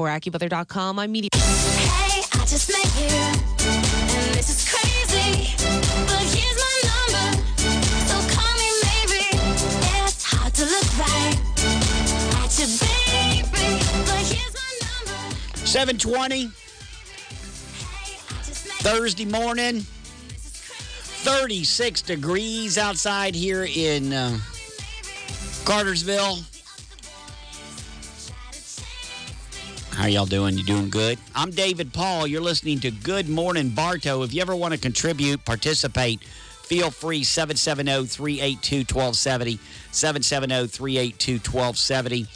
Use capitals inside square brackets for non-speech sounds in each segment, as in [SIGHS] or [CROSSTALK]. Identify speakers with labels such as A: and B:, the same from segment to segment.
A: For AccuWeather.com, I'm media.
B: Hey, I just met you, and this is crazy. But here's my number, so call me maybe. It's hard to look right at you, baby. But here's my number.
C: 720
B: Hey, I just met
C: Thursday morning. 36 degrees outside here in uh, Cartersville. How y'all doing? You doing good? I'm David Paul. You're listening to Good Morning Bartow. If you ever want to contribute, participate, feel free 770 382 1270. 770 382 1270.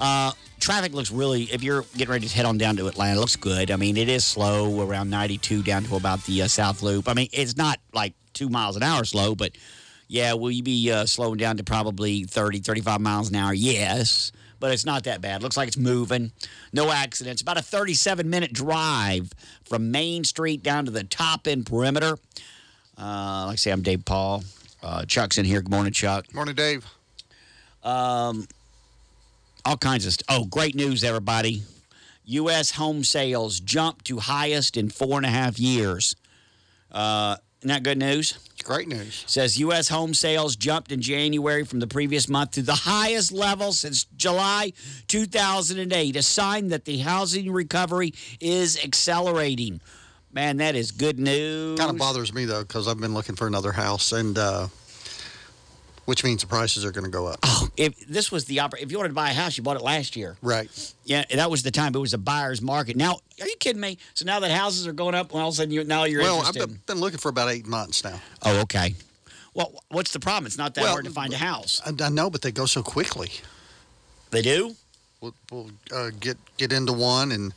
C: Uh, Traffic looks really, if you're getting ready to head on down to Atlanta, looks good. I mean, it is slow around 92 down to about the uh, South Loop. I mean, it's not like two miles an hour slow, but yeah, will you be uh, slowing down to probably 30, 35 miles an hour? Yes, but it's not that bad. Looks like it's moving. No accidents. About a 37 minute drive from Main Street down to the top end perimeter. Uh, like I say, I'm Dave Paul. Uh, Chuck's in here. Good morning, Chuck.
D: Morning, Dave.
C: Um, all kinds of stuff. Oh, great news, everybody. U.S. home sales jumped to highest in four and a half years. Uh, isn't that good news?
D: Great news.
C: Says U.S. home sales jumped in January from the previous month to the highest level since July 2008, a sign that the housing recovery is accelerating. Man, that is good news.
D: Kind of bothers me, though, because I've been looking for another house, and uh, which means the prices are going to go up.
C: Oh, if this was the oppor- if you wanted to buy a house, you bought it last year.
D: Right.
C: Yeah, that was the time. It was a buyer's market. Now, are you kidding me? So now that houses are going up, well, all of a sudden you now you're
D: well, I've been, looking for about eight months now.
C: oh, okay. Well, what's the problem? It's not that
D: Well,
C: hard to find a house.
D: I, know, but they go so quickly.
C: They do.
D: We'll, we'll uh, get get into one and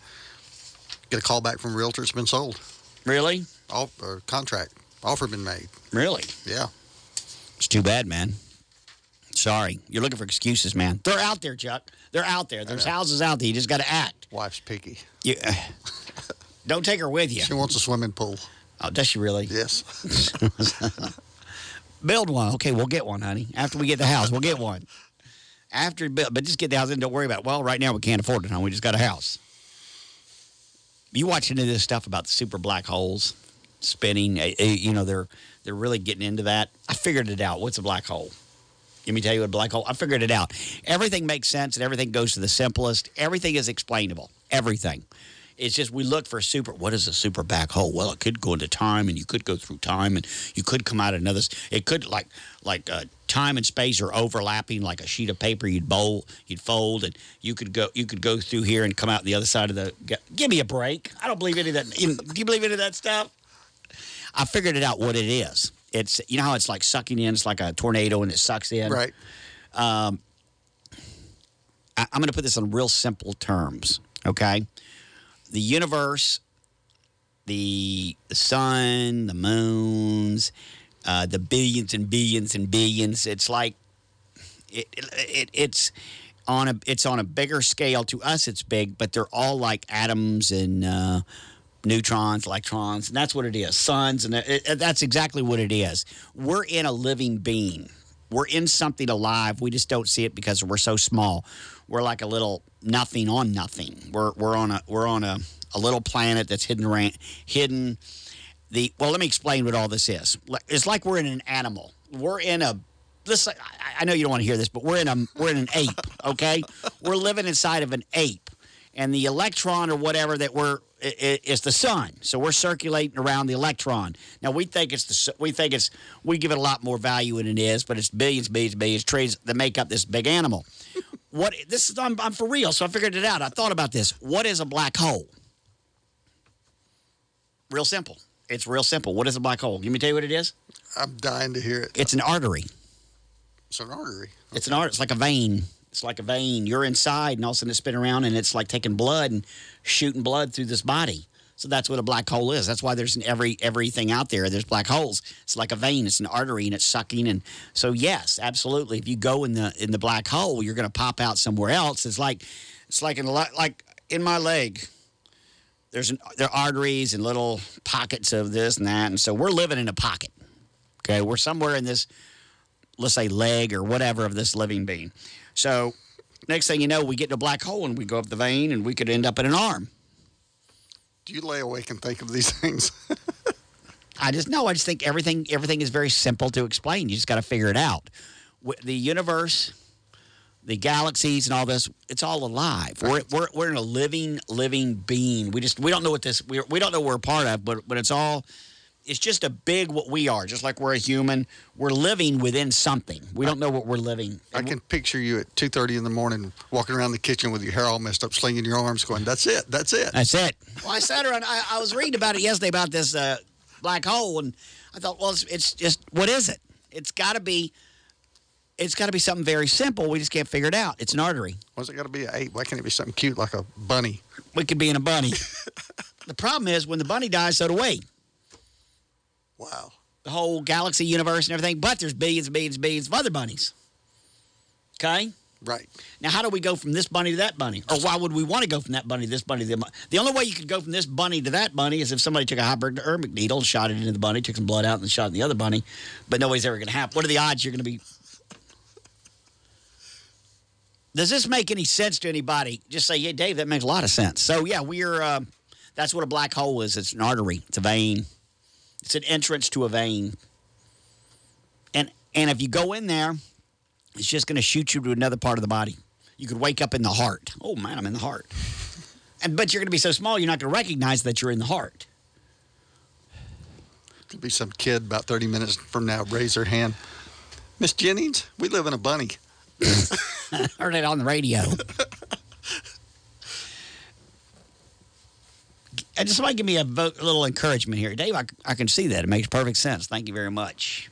D: get a call back from a realtor. It's been sold.
C: Really?
D: Off, contract offer been made.
C: Really?
D: Yeah.
C: It's too bad, man. Sorry, you're looking for excuses, man. They're out there, Chuck. They're out there. There's houses out there. You just got to act.
D: Wife's picky.
C: You, don't take her with you.
D: She wants a swimming pool.
C: Oh, does she really?
D: Yes. [LAUGHS]
C: Build one. Okay, we'll get one, honey. After we get the house, we'll get one. After build, but just get the house and don't worry about. It. Well, right now we can't afford it, honey. We just got a house. You watch into this stuff about the super black holes spinning? eh, eh, You know they're they're really getting into that. I figured it out. What's a black hole? Let me tell you what a black hole. I figured it out. Everything makes sense and everything goes to the simplest. Everything is explainable. Everything. It's just we look for super. What is a super black hole? Well, it could go into time, and you could go through time, and you could come out another. It could like like uh, time and space are overlapping, like a sheet of paper. You'd bowl, you'd fold, and you could go you could go through here and come out the other side of the. Give me a break. I don't believe any of that. Do you believe any of that stuff? I figured it out. What it is. It's you know how it's like sucking in. It's like a tornado, and it sucks in.
D: right.
C: I, I'm going to put this in real simple terms, okay? The universe, the, the sun, the moons, uh, the billions and billions and billions, it's like it, it, it, it's on a it's on a bigger scale. To us, it's big, but they're all like atoms and uh, neutrons, electrons, and that's what it is. Suns, and that's exactly what it is. We're in a living being. We're in something alive. We just don't see it because we're so small. We're like a little nothing on nothing. We're we're on a we're on a, a little planet that's hidden around, hidden. The well, let me explain what all this is. It's like we're in an animal. We're in a this. I, know you don't want to hear this, but we're in a we're in an ape. Okay, we're living inside of an ape, and the electron or whatever that we're is the sun. So we're circulating around the electron. Now we think it's the we think it's we give it a lot more value than it is, but it's billions, billions, billions trades that make up this big animal. [LAUGHS] what this is I'm, I'm for real, so I figured it out. I thought about this. What is a black hole? Real simple. It's real simple. What is a black hole? Let me tell you what it is.
D: I'm dying to hear it.
C: It's an artery.
D: It's an artery.
C: It's an art. It's like a vein. It's like a vein. You're inside, and all of a sudden it's spinning around, and it's like taking blood and shooting blood through this body. So that's what a black hole is. That's why there's every everything out there. There's black holes. It's like a vein. It's an artery, and it's sucking. And so yes, absolutely. If you go in the in the black hole, you're going to pop out somewhere else. It's like it's like in like in my leg. There's an, there are arteries and little pockets of this and that, and so we're living in a pocket. Okay, we're somewhere in this let's say leg or whatever of this living being. So Next thing you know, we get in a black hole and we go up the vein and we could end up in an arm.
D: Do you lay awake and think of these [LAUGHS] things?
C: I just know. I just think everything everything is very simple to explain. You just got to figure it out. The universe, the galaxies, and all this, it's all alive. We're, we're, we're in a living, living being. We just we don't know what this we we don't know what we're a part of, but but it's all. It's just a big what we are. Just like we're a human, we're living within something. We don't know what we're living.
D: I can picture you at 2.30 in the morning walking around the kitchen with your hair all messed up, slinging your arms going, that's it, that's it.
C: That's it. Well, I sat around. I, I was reading about it yesterday about this uh, black hole, and I thought, well, it's, it's just what is it? It's got to be. It's got to be something very simple. We just can't figure it out. It's an artery.
D: Why's it got to be an eight? Why can't it be something cute like a bunny?
C: We could be in a bunny. [LAUGHS] the problem is when the bunny dies, so do we.
D: Wow.
C: The whole galaxy, universe, and everything. But there's billions, and billions, and billions of other bunnies. Okay.
D: Right.
C: Now, how do we go from this bunny to that bunny? Or why would we want to go from that bunny to this bunny to the bunny? The only way you could go from this bunny to that bunny is if somebody took a hypodermic needle, shot it into the bunny, took some blood out, and shot it in the other bunny. But nobody's ever going to happen. What are the odds you're going to be. Does this make any sense to anybody? Just say, yeah, Dave, that makes a lot of sense. So, yeah, we're. Uh, that's what a black hole is. It's an artery, it's a vein, it's an entrance to a vein. And, and if you go in there, it's just going to shoot you to another part of the body. You could wake up in the heart. Oh man, I'm in the heart. [LAUGHS] And but you're going to be so small, you're not going to recognize that you're in the heart.
D: Could be some kid about 30 minutes from now raise their hand. Miss Jennings, we live in a bunny. [LAUGHS]
C: Heard it on the radio. [LAUGHS] just somebody give me a, a little encouragement here, Dave. I, I can see that it makes perfect sense. Thank you very much.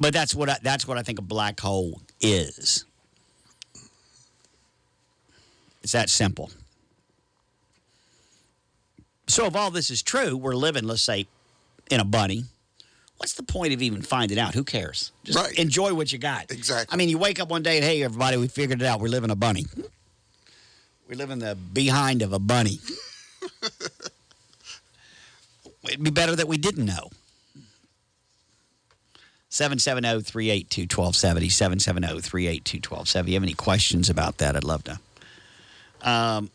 C: But that's what I, that's what I think a black hole is. It's that simple. So if all this is true, we're living, let's say, in a bunny. What's the point of even finding out? Who cares? Just
D: Right.
C: enjoy what you got.
D: Exactly.
C: I mean, you wake up one day and hey, everybody, we figured it out. We live in a bunny. We live in the behind of a bunny. [LAUGHS] It'd be better that we didn't know. 770 382 1270. 770 382 1270. You have any questions about that? I'd love to. Um,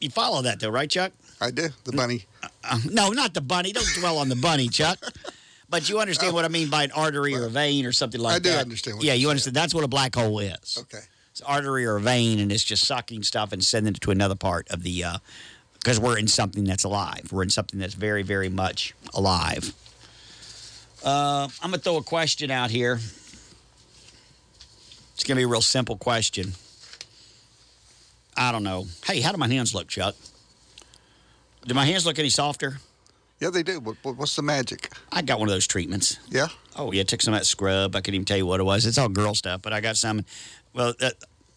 C: you follow that, though, right, Chuck?
D: I do. The bunny.
C: Uh, no, not the bunny. Don't dwell on the bunny, Chuck. But you understand what I mean by an artery or a vein or something like that.
D: I do
C: that.
D: understand what
C: yeah,
D: saying.
C: understand. That's what a black hole is.
D: Okay.
C: It's artery or vein, and it's just sucking stuff and sending it to another part of the. Uh because we're in something that's alive. We're in something that's very, very much alive. Uh, I'm going to throw a question out here. It's going to be a real simple question. I don't know. Hey, how do my hands look, Chuck? Do my hands look any softer?
D: Yeah, they do. What- what's the magic?
C: I got one of those treatments.
D: Yeah.
C: Oh yeah, took some of that scrub. I couldn't even tell you what it was. It's all girl stuff, but I got some. Well, uh,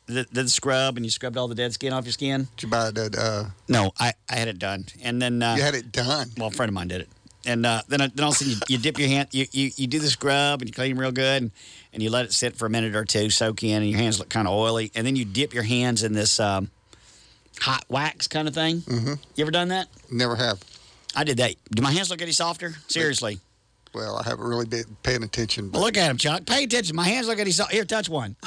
C: the, the scrub, and you scrubbed all the dead skin off your skin.
D: Did you buy that? Uh,
C: No, I, I had it done, and then uh,
D: you had it done.
C: well, a friend of mine did it, and uh, then then all of a sudden you, you dip your hand, you, you you do the scrub and you clean them real good, and, and you let it sit for a minute or two, soak in, and your hands look kind of oily, and then you dip your hands in this um, hot wax kind of thing. Mm-hmm. You ever done that?
D: Never have.
C: I did that. Do my hands look any softer? Seriously.
D: Well, I haven't really been paying attention. But
C: Well, look at him, Chuck. Pay attention. My hands look at his. Here, touch one. [LAUGHS]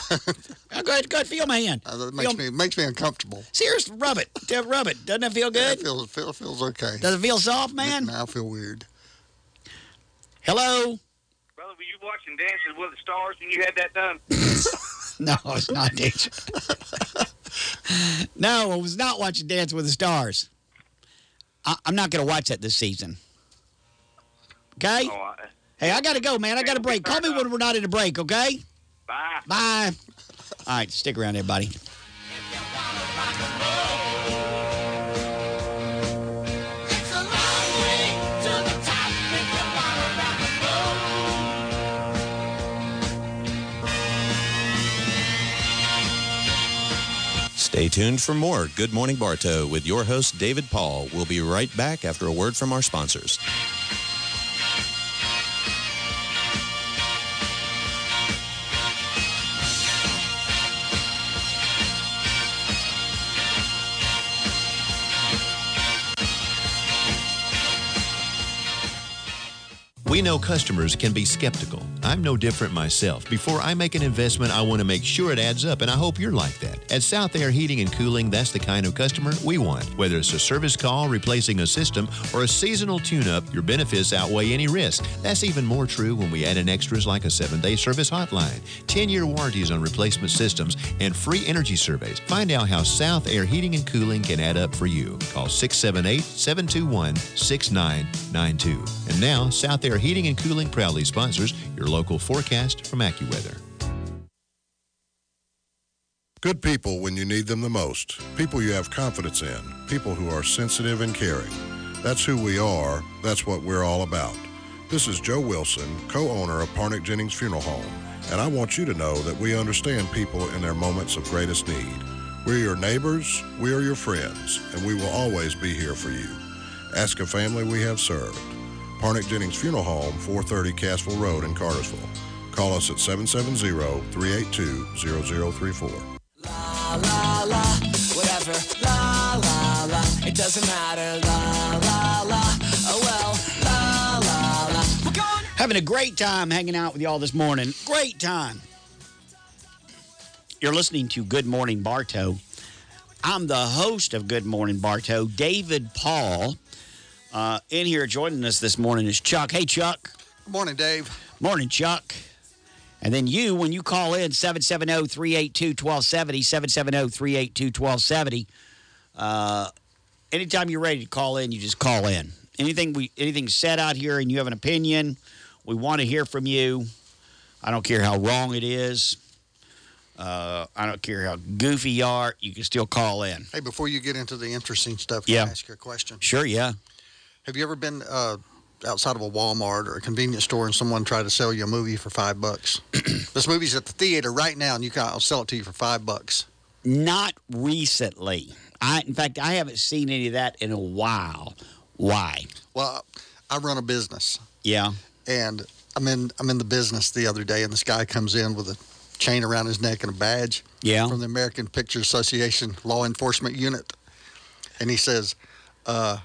C: Uh, go ahead, go ahead. Feel my hand.
D: uh, that makes
C: Feel-
D: me makes me uncomfortable.
C: Seriously, rub it. Yeah, Rub it. Doesn't it feel
D: It
C: good?
D: feels feel, feels okay.
C: Does it feel soft, man?
D: Now I feel weird.
C: Hello.
A: Brother, were you watching Dances with the Stars when you had that done? [LAUGHS]
C: No, it's not Dance. [LAUGHS] no, I was not watching Dance with the Stars. I, I'm not going to watch that this season. Okay.
A: Oh, I,
C: Hey, I got to go, man. I got to break. Call me when we're not in a break, okay?
A: bye.
C: Bye. All right, stick around, everybody.
B: It's a long way to the top if you wanna rock and roll.
E: Stay tuned for more Good Morning Bartow with your host, David Paul. We'll be right back after a word from our sponsors.
F: We know customers can be skeptical. I'm no different myself. Before I make an investment, I want to make sure it adds up, and I hope you're like that. At South Air Heating and Cooling, that's the kind of customer we want. Whether it's a service call, replacing a system, or a seasonal tune up, your benefits outweigh any risk. That's even more true when we add in extras like a seven day service hotline, 10 year warranties on replacement systems, and free energy surveys. Find out how South Air Heating and Cooling can add up for you. Call 678 721 6992. And now, South Air Heating and Cooling proudly sponsors your local forecast from AccuWeather.
G: Good people when you need them the most. People you have confidence in. People who are sensitive and caring. That's who we are. That's what we're all about. This is Joe Wilson, co owner of Parnick Jennings Funeral Home, and I want you to know that we understand people in their moments of greatest need. We're your neighbors, we are your friends, and we will always be here for you. Ask a family we have served. Parnick Jennings Funeral Home, 430 Cassville Road in Cartersville. Call us at 770 382 0034.
H: La la la, whatever. La la la, it doesn't matter. La la la, oh well. La la la, we're.
C: Having a great time hanging out with y'all this morning. Great time. You're listening to Good Morning Bartow. I'm the host of Good Morning Bartow, David Paul. Uh, in here joining us this morning is Chuck. Hey, Chuck.
D: Good morning, Dave.
C: Morning, Chuck. And then you, when you call in, 770 382 1270, 770 382 1270. Uh, Anytime you're ready to call in, you just call in. Anything we anything said out here and you have an opinion, we want to hear from you. I don't care how wrong it is. Uh, I don't care how goofy you are. You can still call in.
D: Hey, before you get into the interesting stuff, can
C: Yeah.
D: I ask you a question?
C: Sure, yeah.
D: Have you ever been uh, outside of a Walmart or a convenience store and someone tried to sell you a movie for five bucks? [CLEARS THROAT] this movie's at the theater right now, and you can I'll sell it to you for five bucks.
C: Not recently. I, in fact, I haven't seen any of that in a while. Why?
D: Well, I run a business,
C: Yeah.
D: and I'm in I'm in the business the other day, and this guy comes in with a chain around his neck and a badge
C: Yeah.
D: from the American Picture Association Law Enforcement Unit, and he says, uh,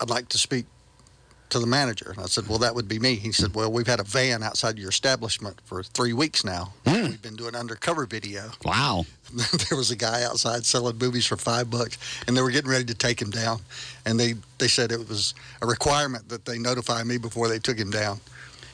D: "I'd like to speak to the manager." And I said, "Well, that would be me." He said, "Well, we've had a van outside your establishment for three weeks now. Hmm. We've been doing undercover video."
C: Wow. [LAUGHS]
D: there was a guy outside selling movies for five bucks, and they were getting ready to take him down. And they, they said it was a requirement that they notify me before they took him down.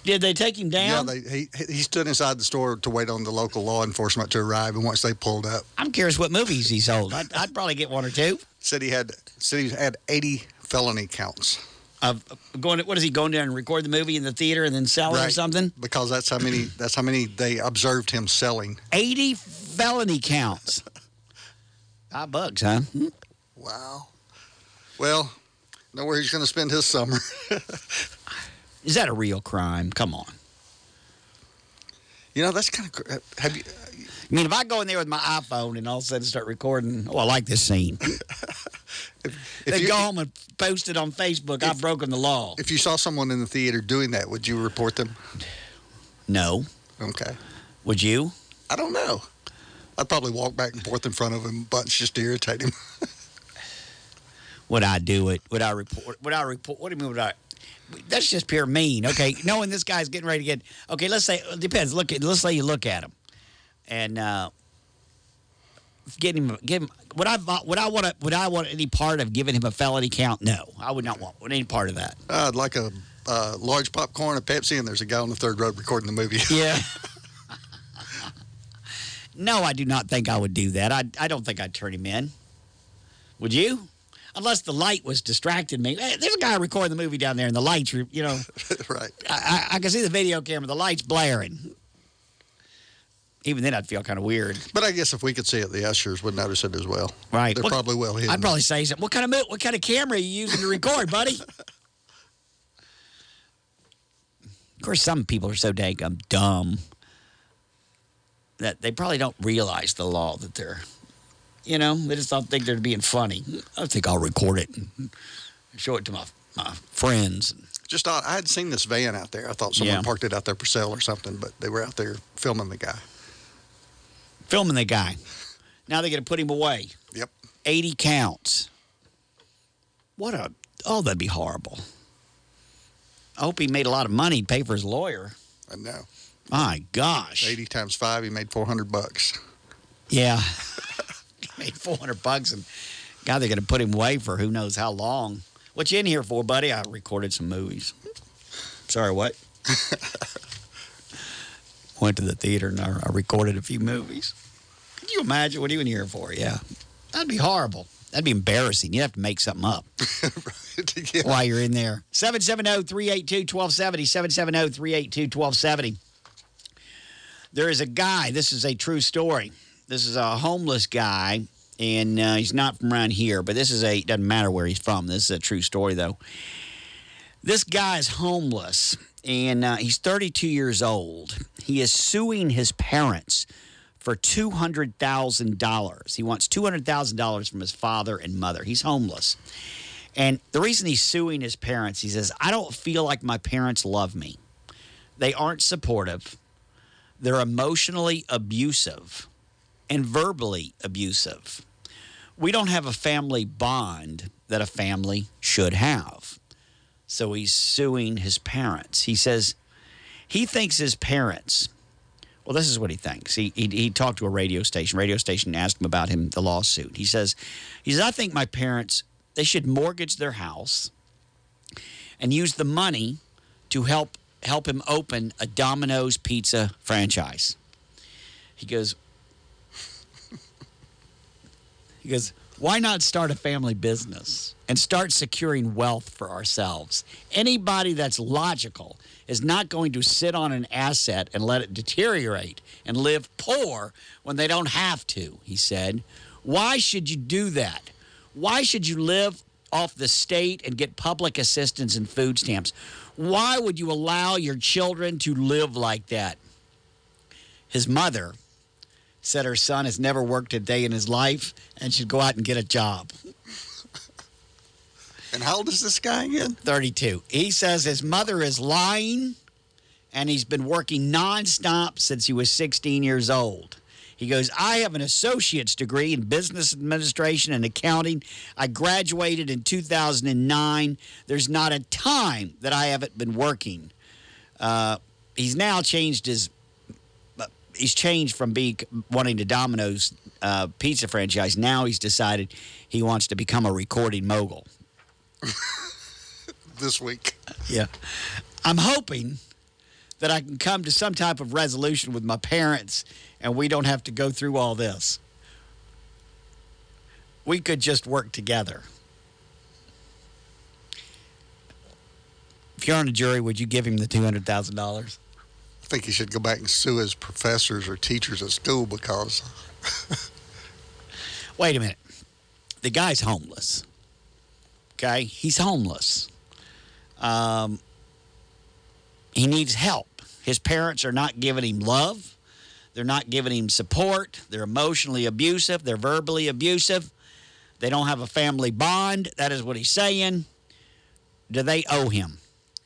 C: Did they take him down?
D: Yeah, they, he, he stood inside the store to wait on the local law enforcement to arrive. And once they pulled up,
C: I'm curious what movies he sold. I'd, I'd probably get one or two.
D: said he had said he had 80 felony counts.
C: Of going, what is he going down and record the movie in the theater and then sell it or something?
D: Because that's how many [CLEARS THROAT] that's how many they observed him selling.
C: 80 felony counts. Five bucks, huh? Hmm.
D: Wow. Well, know where he's going to spend his summer. [LAUGHS]
C: Is that a real crime? Come on.
D: you know, that's kind of have you
C: I mean, if I go in there with my iPhone and all of a sudden start recording, oh, I like this scene. [LAUGHS]
D: if
C: They
D: you,
C: go home and post it on Facebook. I've broken the law.
D: if you saw someone in the theater doing that, would you report them?
C: No.
D: Okay.
C: Would you?
D: I don't know. I'd probably walk back and forth in front of him a bunch just to irritate him. [LAUGHS]
C: Would I do it? Would I report? Would I report? What do you mean? Would I? That's just pure mean. Okay, knowing this guy's getting ready to get. Okay, let's say it depends. Look at. Let's say you look at him, and uh, get him. Give him. Would I? Would I want to? Would I want any part of giving him a felony count? No, I would not want any part of that.
D: I'd like a uh, large popcorn, a Pepsi, and there's a guy on the third row recording the movie.
C: Yeah. [LAUGHS] no, I do not think I would do that. I, I don't think I'd turn him in. Would you? Unless the light was distracting me. Hey, there's a guy recording the movie down there, and the lights, you know, [LAUGHS]
D: right.
C: I, I, I can see the video camera, the lights blaring. Even then, I'd feel kind of weird.
D: But I guess if we could see it, the ushers would notice it as well.
C: Right.
D: They're
C: What-
D: probably well hidden.
C: I'd probably say something. What kind of what kind of camera are you using to record, buddy? of course, some people are so dang um, dumb that they probably don't realize the law that they're, you know, they just don't think they're being funny. I think I'll record it and show it to my my friends.
D: Just odd. I had seen this van out there. I thought someone
C: Yeah.
D: parked it out there for sale or something, but they were out there filming the guy.
C: Filming the guy. Now they're going to put him away.
D: Yep.
C: 80 counts. What a. Oh, that'd be horrible. I hope he made a lot of money to pay for his lawyer.
D: I know.
C: My gosh.
D: 80 times five, he made 400 bucks.
C: Yeah. [LAUGHS] [LAUGHS] made 400 bucks and God, they're going to put him away for who knows how long. What you in here for, buddy? I recorded some movies. Sorry, what? [LAUGHS] Went to the theater and I, I recorded a few movies. You imagine what are you in here for? Yeah. That'd be horrible. That'd be embarrassing. You'd have to make something up [LAUGHS]
D: yeah.
C: while you're in there. 770 382 1270. 770 382 1270. There is a guy, this is a true story. This is a homeless guy, and uh, he's not from around here, but this is a, doesn't matter where he's from. This is a true story, though. This guy is homeless, and uh, he's 32 years old. He is suing his parents for $200,000. He wants $200,000 from his father and mother. He's homeless. And the reason he's suing his parents, he says, I don't feel like my parents love me. They aren't supportive. They're emotionally abusive and verbally abusive. We don't have a family bond that a family should have. So he's suing his parents. He says he thinks his parents, well, this is what he thinks. He, he, he talked to a radio station. Radio station asked him about him, the lawsuit. He says, he says, I think my parents, they should mortgage their house and use the money to help help him open a Domino's pizza franchise. He goes, [LAUGHS] he goes, why not start a family business and start securing wealth for ourselves? Anybody that's logical is not going to sit on an asset and let it deteriorate and live poor when they don't have to, he said. Why should you do that? Why should you live off the state and get public assistance and food stamps? Why would you allow your children to live like that? His mother said her son has never worked a day in his life and should go out and get a job.
D: And how old is this guy again?
C: 32. He says his mother is lying and he's been working nonstop since he was 16 years old. He goes, I have an associate's degree in business administration and accounting. I graduated in 2009. There's not a time that I haven't been working. Uh, he's now changed his. He's changed from being wanting to Domino's uh, pizza franchise. Now he's decided he wants to become a recording mogul. [LAUGHS]
D: This week.
C: Yeah. I'm hoping that I can come to some type of resolution with my parents and we don't have to go through all this. We could just work together. If you're on a jury, would you give him the $200,000?
D: I think he should go back and sue his professors or teachers at school because [LAUGHS]
C: Wait a minute. The guy's homeless. Okay? He's homeless. Um, he needs help. His parents are not giving him love. They're not giving him support. They're emotionally abusive. They're verbally abusive. They don't have a family bond. That is what he's saying. Do they owe him?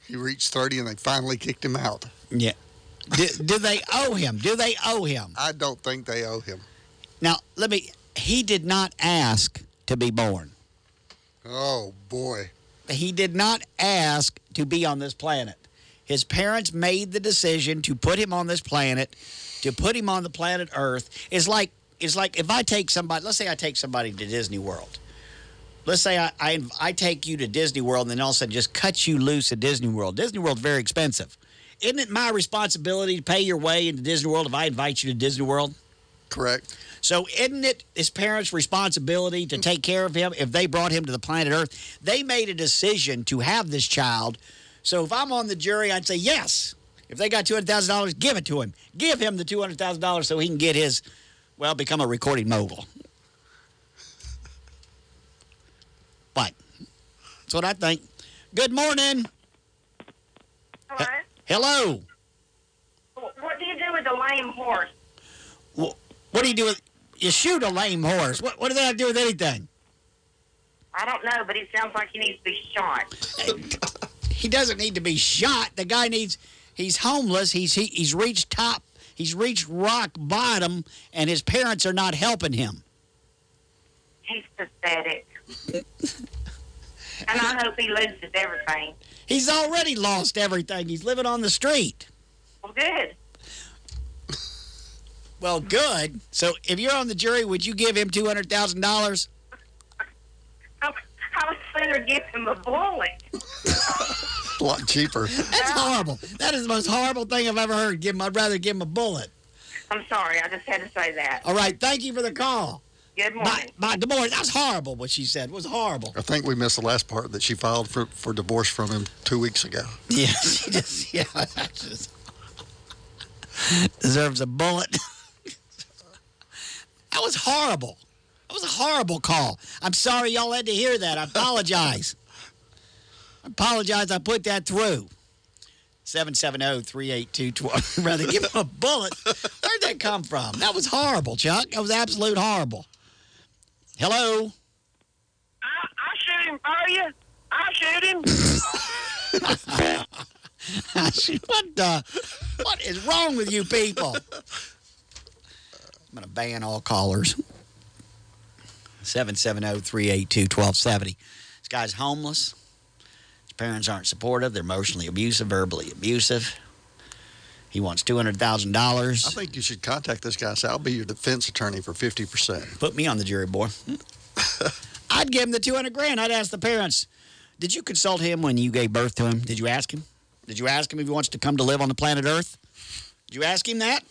D: he reached 30 and they finally kicked him out.
C: Yeah. Do, do they owe him? Do they owe him?
D: I don't think they owe him.
C: Now, let me. He did not ask to be born.
D: Oh, boy.
C: he did not ask to be on this planet. His parents made the decision to put him on this planet, to put him on the planet Earth. It's like it's like if I take somebody, let's say I take somebody to Disney World. Let's say I, I, I take you to Disney World and then all of a sudden just cut you loose at Disney World. Disney World's very expensive. Isn't it my responsibility to pay your way into Disney World if I invite you to Disney World?
D: Correct.
C: So isn't it his parents' responsibility to take care of him if they brought him to the planet Earth? They made a decision to have this child. So if I'm on the jury, I'd say yes. If they got $200,000, give it to him. Give him the $200,000 so he can get his, well, become a recording mogul. But that's what I think. Good morning.
I: Hello?
C: Hello.
I: What do you do with a lame horse?
C: Wh- What do you do with, you shoot a lame horse. What, what does that have to do with anything?
I: I don't know, but he sounds like he needs to be shot. [LAUGHS]
C: he doesn't need to be shot. The guy needs. He's homeless. He's he, he's reached top. He's reached rock bottom, and his parents are not helping him.
I: He's pathetic. And I hope he loses everything.
C: He's already lost everything. He's living on the street.
I: Well, good.
C: Well, good. So if you're on the jury, would you give him $200,000?
I: I, I would sooner give him a bullet. [LAUGHS]
D: A lot cheaper.
C: That's horrible. That is the most horrible thing I've ever heard. Give him, I'd rather give him a bullet.
I: I'm sorry. I just had to say that.
C: All right. Thank you for the call.
I: Good
C: Bye.
I: morning.
C: Bye. Good morning. That was horrible what she said. It was horrible.
D: I think we missed the last part that she filed for, for divorce from him two weeks ago. [LAUGHS]
C: Yeah, she just, yeah, [LAUGHS] that just deserves a bullet. [LAUGHS] that was horrible. That was a horrible call. I'm sorry y'all had to hear that. I apologize. I apologize. I put that through. 770-382-12. Rather give him a bullet. Where'd that come from? That was horrible, Chuck. That was absolute horrible. Hello?
A: I, I shoot him for you. I shoot him. [LAUGHS]
C: what the? What is wrong with you people? I'm going to ban all callers. 770 382 1270. This guy's homeless. His parents aren't supportive. They're emotionally abusive, verbally abusive. He wants $200,000.
D: I think you should contact this guy. Say, I'll be your defense attorney for 50%.
C: Put me on the jury, boy. [LAUGHS] I'd give him the 200 grand. I'd ask the parents, did you consult him when you gave birth to him? Did you ask him? Did you ask him if he wants to come to live on the planet Earth? Did you ask him that?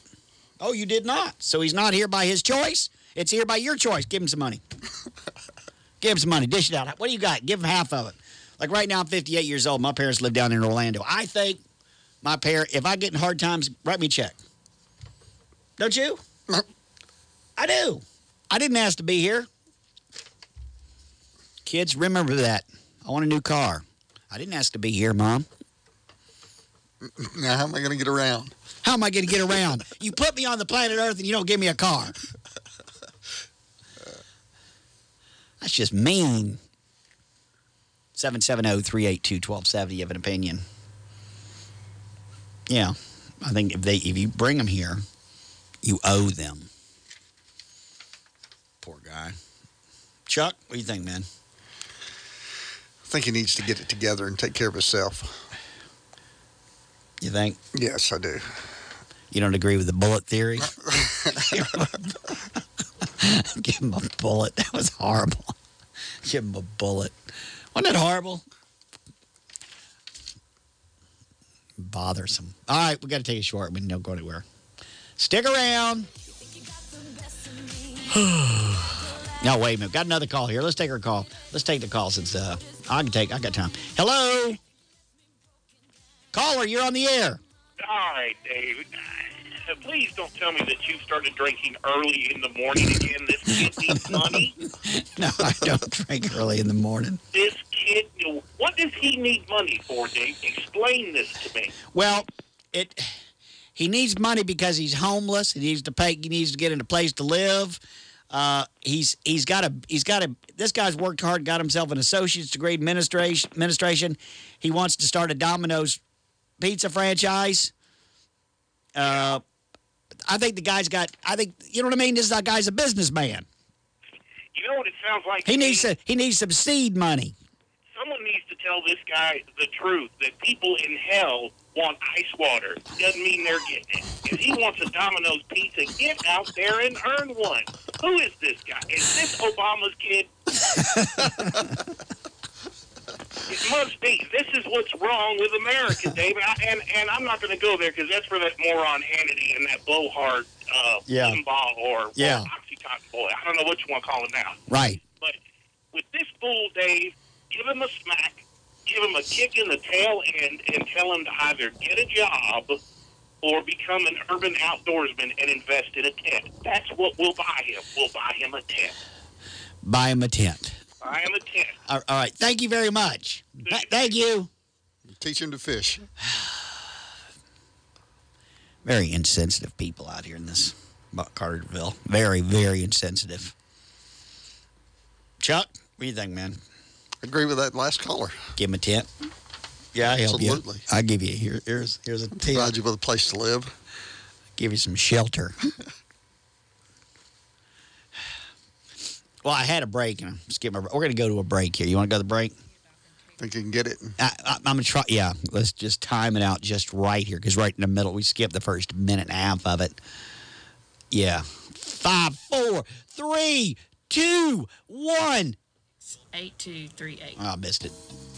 C: Oh, you did not. So he's not here by his choice. It's here by your choice. Give him some money. [LAUGHS] Give him some money. Dish it out. What do you got? Give him half of it. Like right now, I'm 58 years old. My parents live down in Orlando. I think my pair. if I get in hard times, write me a check. Don't you? I do. I didn't ask to be here. Kids, remember that. I want a new car. I didn't ask to be here, Mom.
D: Now, how am I going to get around?
C: How am I going to get around? you put me on the planet Earth and you don't give me a car. That's just mean. 770 382 1270. You have an opinion. Yeah. I think if, they, if you bring them here, you owe them. Poor guy. Chuck, what do you think, man?
D: I think he needs to get it together and take care of himself.
C: You think?
D: Yes, I do.
C: You don't agree with the bullet theory? [LAUGHS] Give him a bullet. That was horrible. Give him a bullet. Wasn't that horrible? Bothersome. All right, we got to take a short. We don't go anywhere. Stick around. [SIGHS] no, wait a minute. Got another call here. Let's take our call. Let's take the call since uh, I can take. I got time. Hello, caller. You're on the air.
A: All right, Dave. Please don't tell me that you started drinking early in the morning again. This kid needs money. [LAUGHS]
C: No, I don't drink early in the morning.
A: This kid, what does he need money for, Dave? Explain this to me.
C: Well, it he needs money because he's homeless. He needs to pay. He needs to get in a place to live. Uh, he's he's got a he's got a this guy's worked hard, got himself an associate's degree in administration. Administration. He wants to start a Domino's pizza franchise. Uh, I think the guy's got. I think you know what I mean. This guy's a businessman.
A: You know what it sounds like?
C: He needs to, he needs some seed money.
A: Someone needs to tell this guy the truth that people in hell want ice water. Doesn't mean they're getting it. If he wants a Domino's pizza, get out there and earn one. Who is this guy? Is this Obama's kid? [LAUGHS] It must be. This is what's wrong with America, [LAUGHS] David. I, and and I'm not going to go there because that's for that moron Hannity and that blowhard uh,
C: Yeah.
A: Limbaugh or,
C: Yeah.
A: Oxycontin boy. I don't know what you want to call him now.
C: Right.
A: But with this fool, Dave, give him a smack, give him a kick in the tail end, and tell him to either get a job or become an urban outdoorsman and invest in a tent. That's what we'll buy him. We'll buy him a tent.
C: Buy him a tent.
A: Buy am a tent.
C: All all right. Thank you very much. Th- thank you.
D: Teach him to fish. [SIGHS]
C: Very insensitive people out here in this Carterville. Very, very insensitive. Chuck, what do you think, man?
D: Agree with that last caller.
C: Give him a tent. Yeah, I help
D: Absolutely.
C: you. I give you here. Here's here's a tent.
D: Provide you with a place to live.
C: Give you some shelter. [LAUGHS] well, I had a break, and I'm skipping. We're going to go to a break here. You want to go to the break?
D: Think you can get it?
C: I, I, I'm going to try. Yeah, let's just time it out just right here because right in the middle, we skipped the first minute and a half of it. Yeah. Five, four, three, two, one.
J: 8238.
C: Oh, I missed it.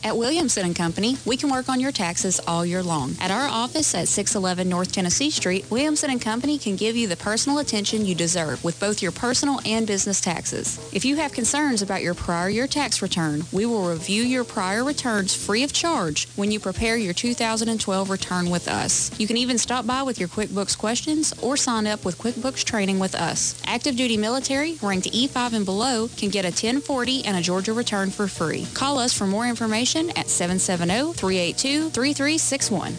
K: At Williamson and Company, we can work on your taxes all year long. At our office at 611 North Tennessee Street, Williamson and Company can give you the personal attention you deserve with both your personal and business taxes. If you have concerns about your prior year tax return, we will review your prior returns free of charge when you prepare your 2012 return with us. You can even stop by with your QuickBooks questions or sign up with QuickBooks training with us. Active duty military, ranked E5 and below, can get a 1040 and a Georgia return for free. Call us for more information at 770-382-3361.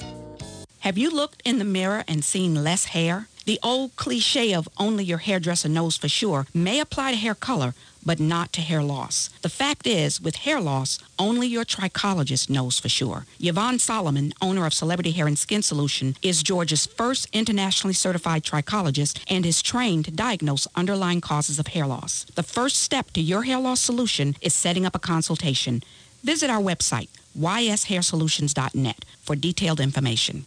J: Have you looked in the mirror and seen less hair? The old cliche of only your hairdresser knows for sure may apply to hair color, but not to hair loss. The fact is, with hair loss, only your trichologist knows for sure. Yvonne Solomon, owner of Celebrity Hair and Skin Solution, is Georgia's first internationally certified trichologist and is trained to diagnose underlying causes of hair loss. The first step to your hair loss solution is setting up a consultation. Visit our website, ysHairSolutions.net, for detailed information.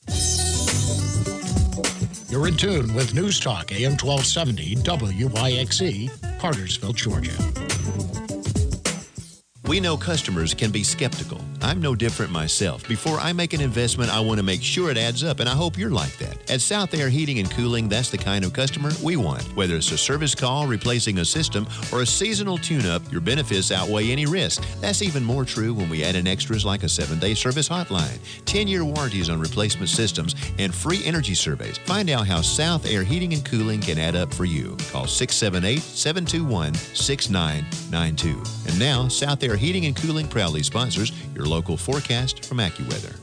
L: You're in tune with News Talk AM 1270 WYXC, E, Cartersville, Georgia.
F: We know customers can be skeptical. I'm no different myself. Before I make an investment, I want to make sure it adds up, and I hope you're like that. At South Air Heating and Cooling, that's the kind of customer we want. Whether it's a service call, replacing a system, or a seasonal tune up, your benefits outweigh any risk. That's even more true when we add in extras like a seven day service hotline, 10 year warranties on replacement systems, and free energy surveys. Find out how South Air Heating and Cooling can add up for you. Call 678 721 6992. And now, South Air Heating and Cooling proudly sponsors your local forecast from AccuWeather.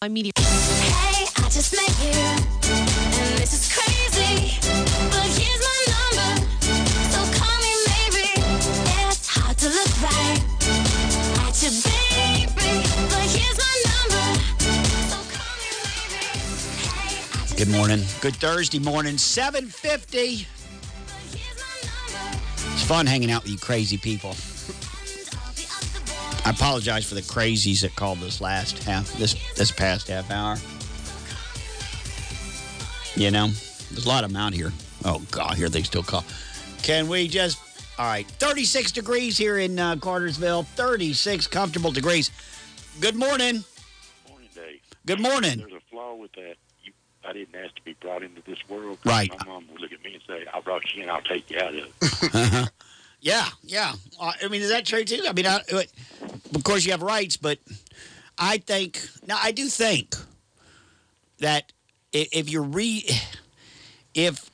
B: Hey, I just met you, and this is crazy. But here's my number, so call me maybe. It's hard to look right at your baby, but here's my number, so call me maybe.
C: Good morning. Good Thursday morning. 750. Fun hanging out with you crazy people. I apologize for the crazies that called this last half, this this past half hour. You know, there's a lot of them out here. Oh God, here they still call. Can we just? All right, 36 degrees here in uh, Cartersville. 36 comfortable degrees. Good morning.
M: Morning, Dave.
C: Good morning.
M: There's a flaw with that. I didn't ask to be brought into this world.
C: Right.
M: My mom would look at me and say, "I brought you in. I'll take you out of it."
C: Yeah, yeah. Uh, I mean, is that true too? I mean, I, of course you have rights, but I think now I do think that if you re, if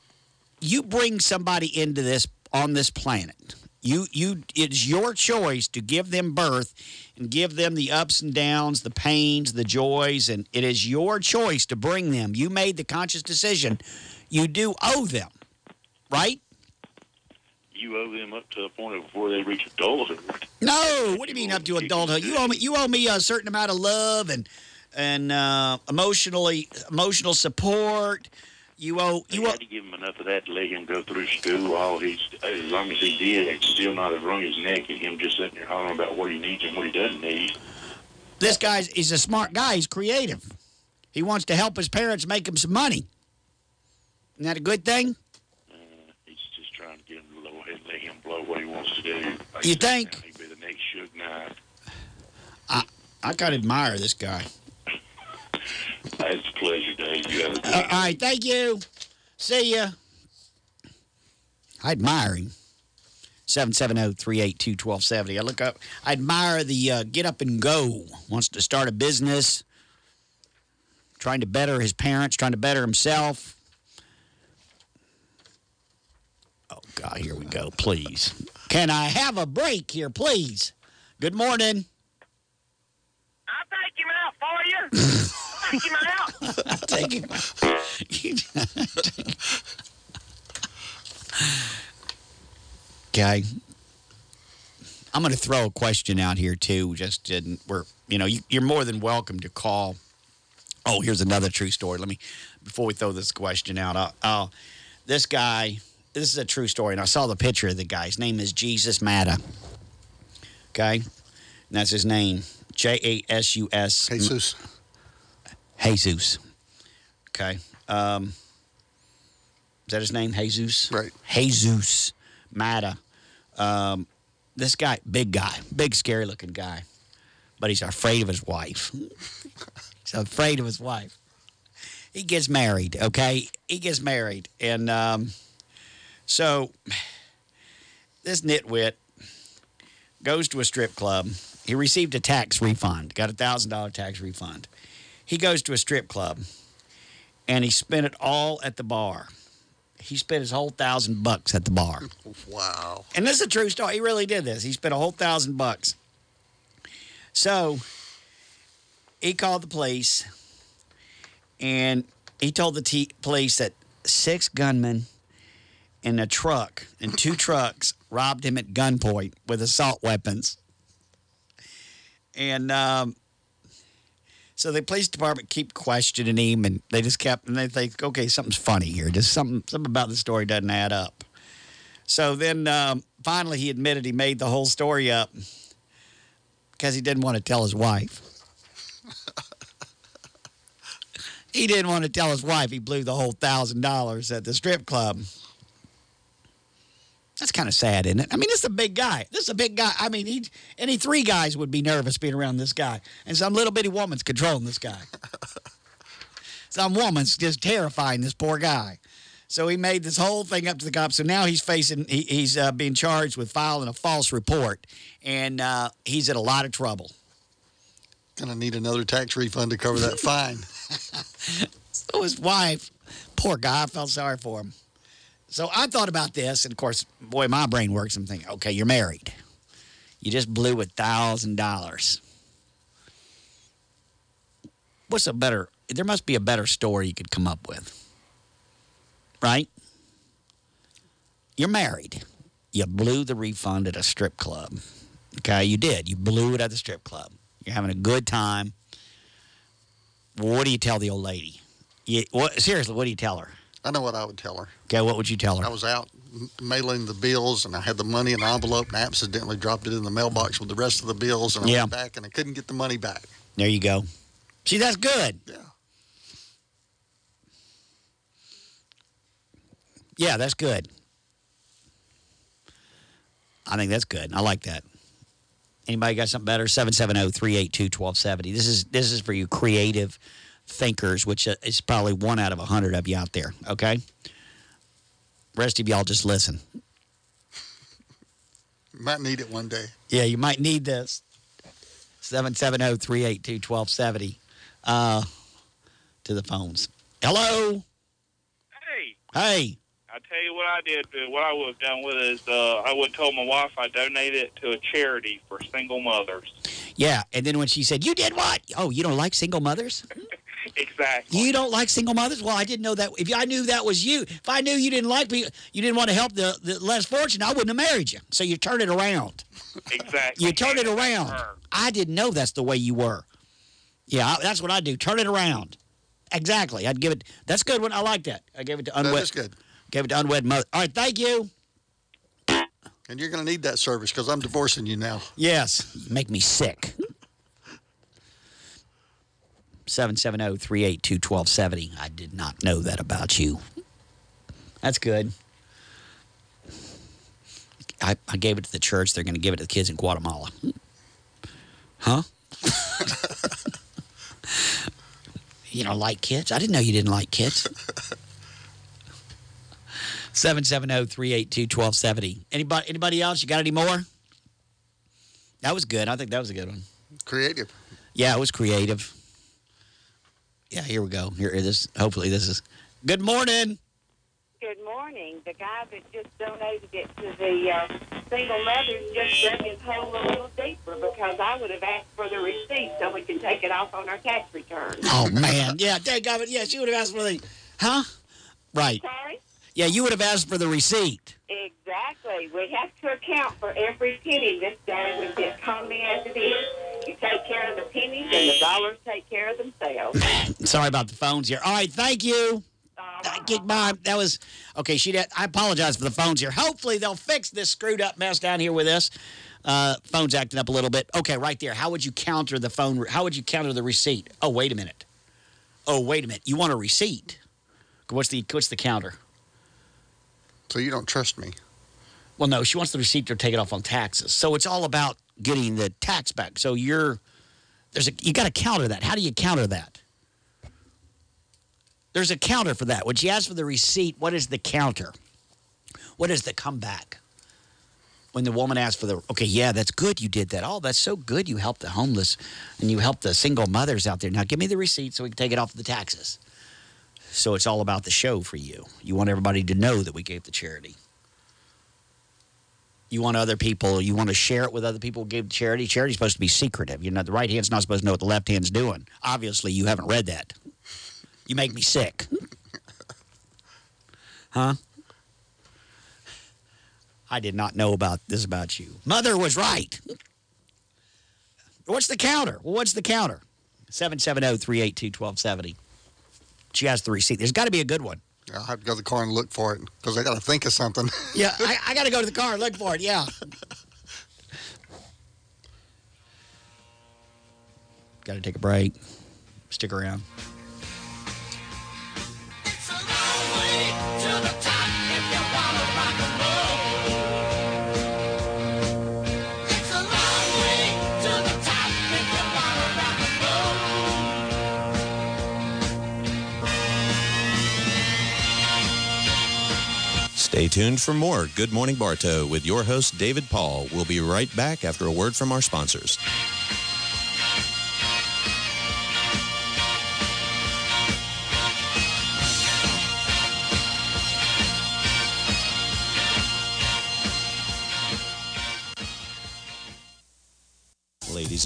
C: you bring somebody into this on this planet, you you it's your choice to give them birth and give them the ups and downs, the pains, the joys, and it is your choice to bring them. You made the conscious decision. You do owe them, right?
M: You owe them up to the point of before they reach adulthood.
C: No, what do you mean up to adulthood? You owe me. You owe me a certain amount of love and and uh, emotionally emotional support. You owe
M: You
C: owe.
M: had to give him enough of that to let him go through school. While he's as long as he did, it's still not have wrung his neck and him just sitting there hollering about what he needs and what he doesn't need.
C: This guy's he's a smart guy. He's creative. He wants to help his parents make him some money. Isn't that a good thing?
M: Uh, he's just trying to get him to low ahead and let him blow what he wants to do. Like
C: You think?
M: He'd be the next Suge Knight.
C: I I kind of admire this guy.
M: It's a pleasure, Dave. You have a good
C: Uh, all right, thank you. See ya. I admire him. 770-382-1270. I look up. I admire the uh, get up and go. Wants to start a business. Trying to better his parents. Trying to better himself. Oh God, here we go. Please, can I have a break here, please? Good morning.
I: I'll take him out for you. [LAUGHS] take him out.
C: I'll [LAUGHS] take him [LAUGHS] okay. I'm going to throw a question out here too. Just didn't. We're you know you, you're more than welcome to call. Oh, here's another true story. Let me before we throw this question out. Uh, uh, this guy. This is a true story, and I saw the picture of the guy. His name is Jesus Matta. Okay, and that's his name. J A S U S.
D: Jesus.
C: Jesus. Okay. Um, is that his name? Jesus?
D: Right.
C: Jesus Matta. Um, this guy, big guy, big, scary looking guy, but he's afraid of his wife. [LAUGHS] he's afraid of his wife. He gets married, okay? He gets married. And um, so this nitwit goes to a strip club. He received a tax refund, got a $1,000 tax refund. He goes to a strip club and he spent it all at the bar. He spent his whole thousand bucks at the bar. [LAUGHS]
D: Wow.
C: And this is a true story. He really did this. He spent a whole thousand bucks. So he called the police and he told the t- police that six gunmen in a truck, and two [LAUGHS] trucks, robbed him at gunpoint with assault weapons. And um, so the police department keep questioning him, and they just kept, and they think, okay, something's funny here. Just something, something about the story doesn't add up. So then um, finally he admitted he made the whole story up because he didn't want to tell his wife. [LAUGHS] he didn't want to tell his wife he blew the whole thousand dollars at the strip club. That's kind of sad, isn't it? I mean, this is a big guy. This is a big guy. I mean, he, any three guys would be nervous being around this guy. And some little bitty woman's controlling this guy. [LAUGHS] some woman's just terrifying this poor guy. So he made this whole thing up to the cops. So now he's facing, he, he's uh, being charged with filing a false report. And uh, he's in a lot of trouble.
D: Gonna need another tax refund to cover that fine. [LAUGHS]
C: So his wife, poor guy, I felt sorry for him. So I thought about this, and of course, boy, my brain works. I'm thinking, okay, you're married. You just blew a thousand dollars. What's a better? There must be a better story you could come up with, right? You're married. You blew the refund at a strip club. Okay, you did. You blew it at the strip club. You're having a good time. What do you tell the old lady? You, what, seriously, what do you tell her?
D: I know what I would tell her.
C: Okay, what would you tell her?
D: I was out mailing the bills and I had the money in an envelope and I accidentally dropped it in the mailbox with the rest of the bills and I
C: Yeah.
D: went back and I couldn't get the money back.
C: There you go. See, that's good.
D: Yeah.
C: Yeah, that's good. I think that's good. I like that. Anybody got something better? 770-382-1270. This is this is for you creative thinkers, which uh, is probably one out of a hundred of you out there. Okay. Rest of y'all just listen.
D: Might need it one day.
C: Yeah, you might need this. 770-382-1270. Uh, to the phones. Hello.
N: Hey,
C: Hey.
N: I tell you what I did. What I would have done with it is uh, I would have told my wife I donated it to a charity for single mothers.
C: Yeah, and then when she said, "You did what?" Oh, you don't like single mothers? [LAUGHS]
N: Exactly.
C: You don't like single mothers? Well, I didn't know that. If I knew that was you, if I knew you didn't like me, you didn't want to help the, the less fortunate, I wouldn't have married you. So you turn it around.
N: Exactly.
C: You turn it around. I didn't know that's the way you were. Yeah, I, that's what I do. Turn it around. Exactly. I'd give it. That's a good one. I like that. I gave it to unwed.
D: That is good.
C: Gave it to unwed mother. All right. Thank you.
D: And you're going to need that service because I'm divorcing you now.
C: Yes. You make me sick. 770 382 1270. I did not know that about you. That's good. I, I gave it to the church. They're going to give it to the kids in Guatemala. Huh? [LAUGHS] you don't like kids? I didn't know you didn't like kids. 770 382 1270. Anybody, anybody else? You got any more? That was good. I think that was a good one.
D: Creative.
C: Yeah, it was creative. Yeah, here we go. Here it is. Hopefully, this is. Good morning.
O: good morning. The guy that just donated it to the uh, single mothers just dug his hole a little deeper because I would have asked for the receipt so we can take it off on our tax return.
C: Oh, man. Yeah, thank God. Yeah, she would have asked for the. Huh? Right.
O: Sorry?
C: Yeah, you would have asked for the receipt.
O: Exactly. We have to account for every penny this day with the economy as it is. You take care of the pennies and the dollars take care of themselves. [SIGHS]
C: Sorry about the phones here. All right, thank you. Thank you. That was okay. She did. I apologize for the phones here. Hopefully, they'll fix this screwed up mess down here with us. Uh, phone's acting up a little bit. Okay, right there. How would you counter the phone? How would you counter the receipt? Oh, wait a minute. Oh, wait a minute. You want a receipt? What's the what's the counter?
D: So you don't trust me?
C: Well, no. She wants the receipt to take it off on taxes. So it's all about getting the tax back. So you're there's a you got to counter that. How do you counter that? There's a counter for that. When she asks for the receipt, what is the counter? What is the comeback? When the woman asks for the, okay, yeah, that's good you did that. Oh, that's so good you helped the homeless and you helped the single mothers out there. Now give me the receipt so we can take it off the taxes. So it's all about the show for you. You want everybody to know that we gave the charity. You want other people, you want to share it with other people the charity. Charity's supposed to be secretive. You know, the right hand's not supposed to know what the left hand's doing. Obviously, you haven't read that. You make me sick. huh? I did not know about this about you. Mother was right. What's the counter? What's the counter? 770 382 1270. She has the receipt. There's got to be a good one.
D: Yeah, I'll have to go to the car and look for it because I got to think of something. [LAUGHS]
C: Yeah, I, I got to go to the car and look for it. Yeah. [LAUGHS] got to take a break. Stick around.
E: Stay tuned for more Good Morning Bartow with your host, David Paul. We'll be right back after a word from our sponsors.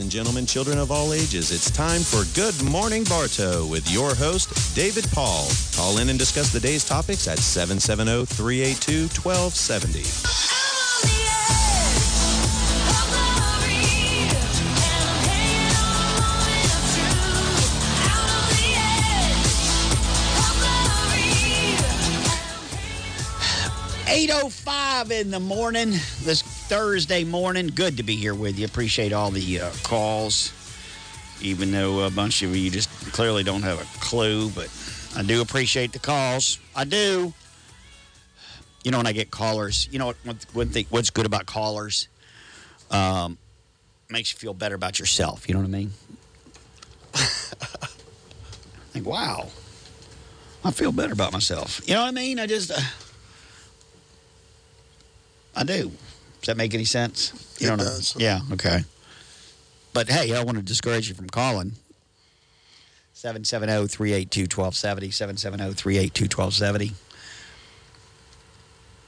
E: And gentlemen, children of all ages, it's time for Good Morning Bartow with your host, David Paul. Call in and discuss the day's topics at 770 382 1270.
C: Eight oh five in the morning, this Thursday morning. Good to be here with you. Appreciate all the uh, calls, even though a bunch of you just clearly don't have a clue. But I do appreciate the calls. I do. You know, when I get callers, you know what? One, thing, what's good about callers? Um, makes you feel better about yourself. You know what I mean? [LAUGHS] I think, wow, I feel better about myself. You know what I mean? I just. Uh, I do. Does that make any sense? You
D: It
C: know,
D: does.
C: Yeah, okay. But hey, I don't want to discourage you from calling. 770 382 1270. 770 382 1270.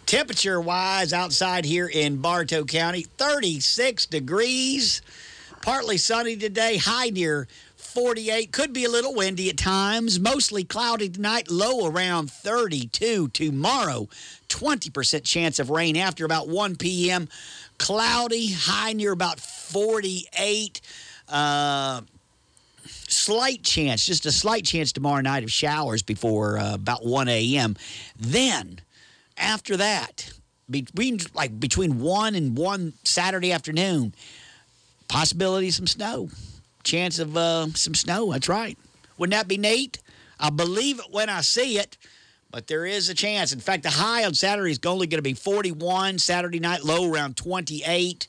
C: Temperature wise, outside here in Bartow County, 36 degrees. Partly sunny today, high near 48. Could be a little windy at times. Mostly cloudy tonight, low around 32. Tomorrow, 20% chance of rain after about 1 p.m. Cloudy, high near about 48. Uh, slight chance, just a slight chance tomorrow night of showers before uh, about 1 a.m. Then, after that, between like between 1 and 1 Saturday afternoon, possibility of some snow. Chance of uh, some snow. That's right. Wouldn't that be neat? I'll believe it when I see it, but there is a chance. In fact, the high on Saturday is only going to be 41. Saturday night, low around 28.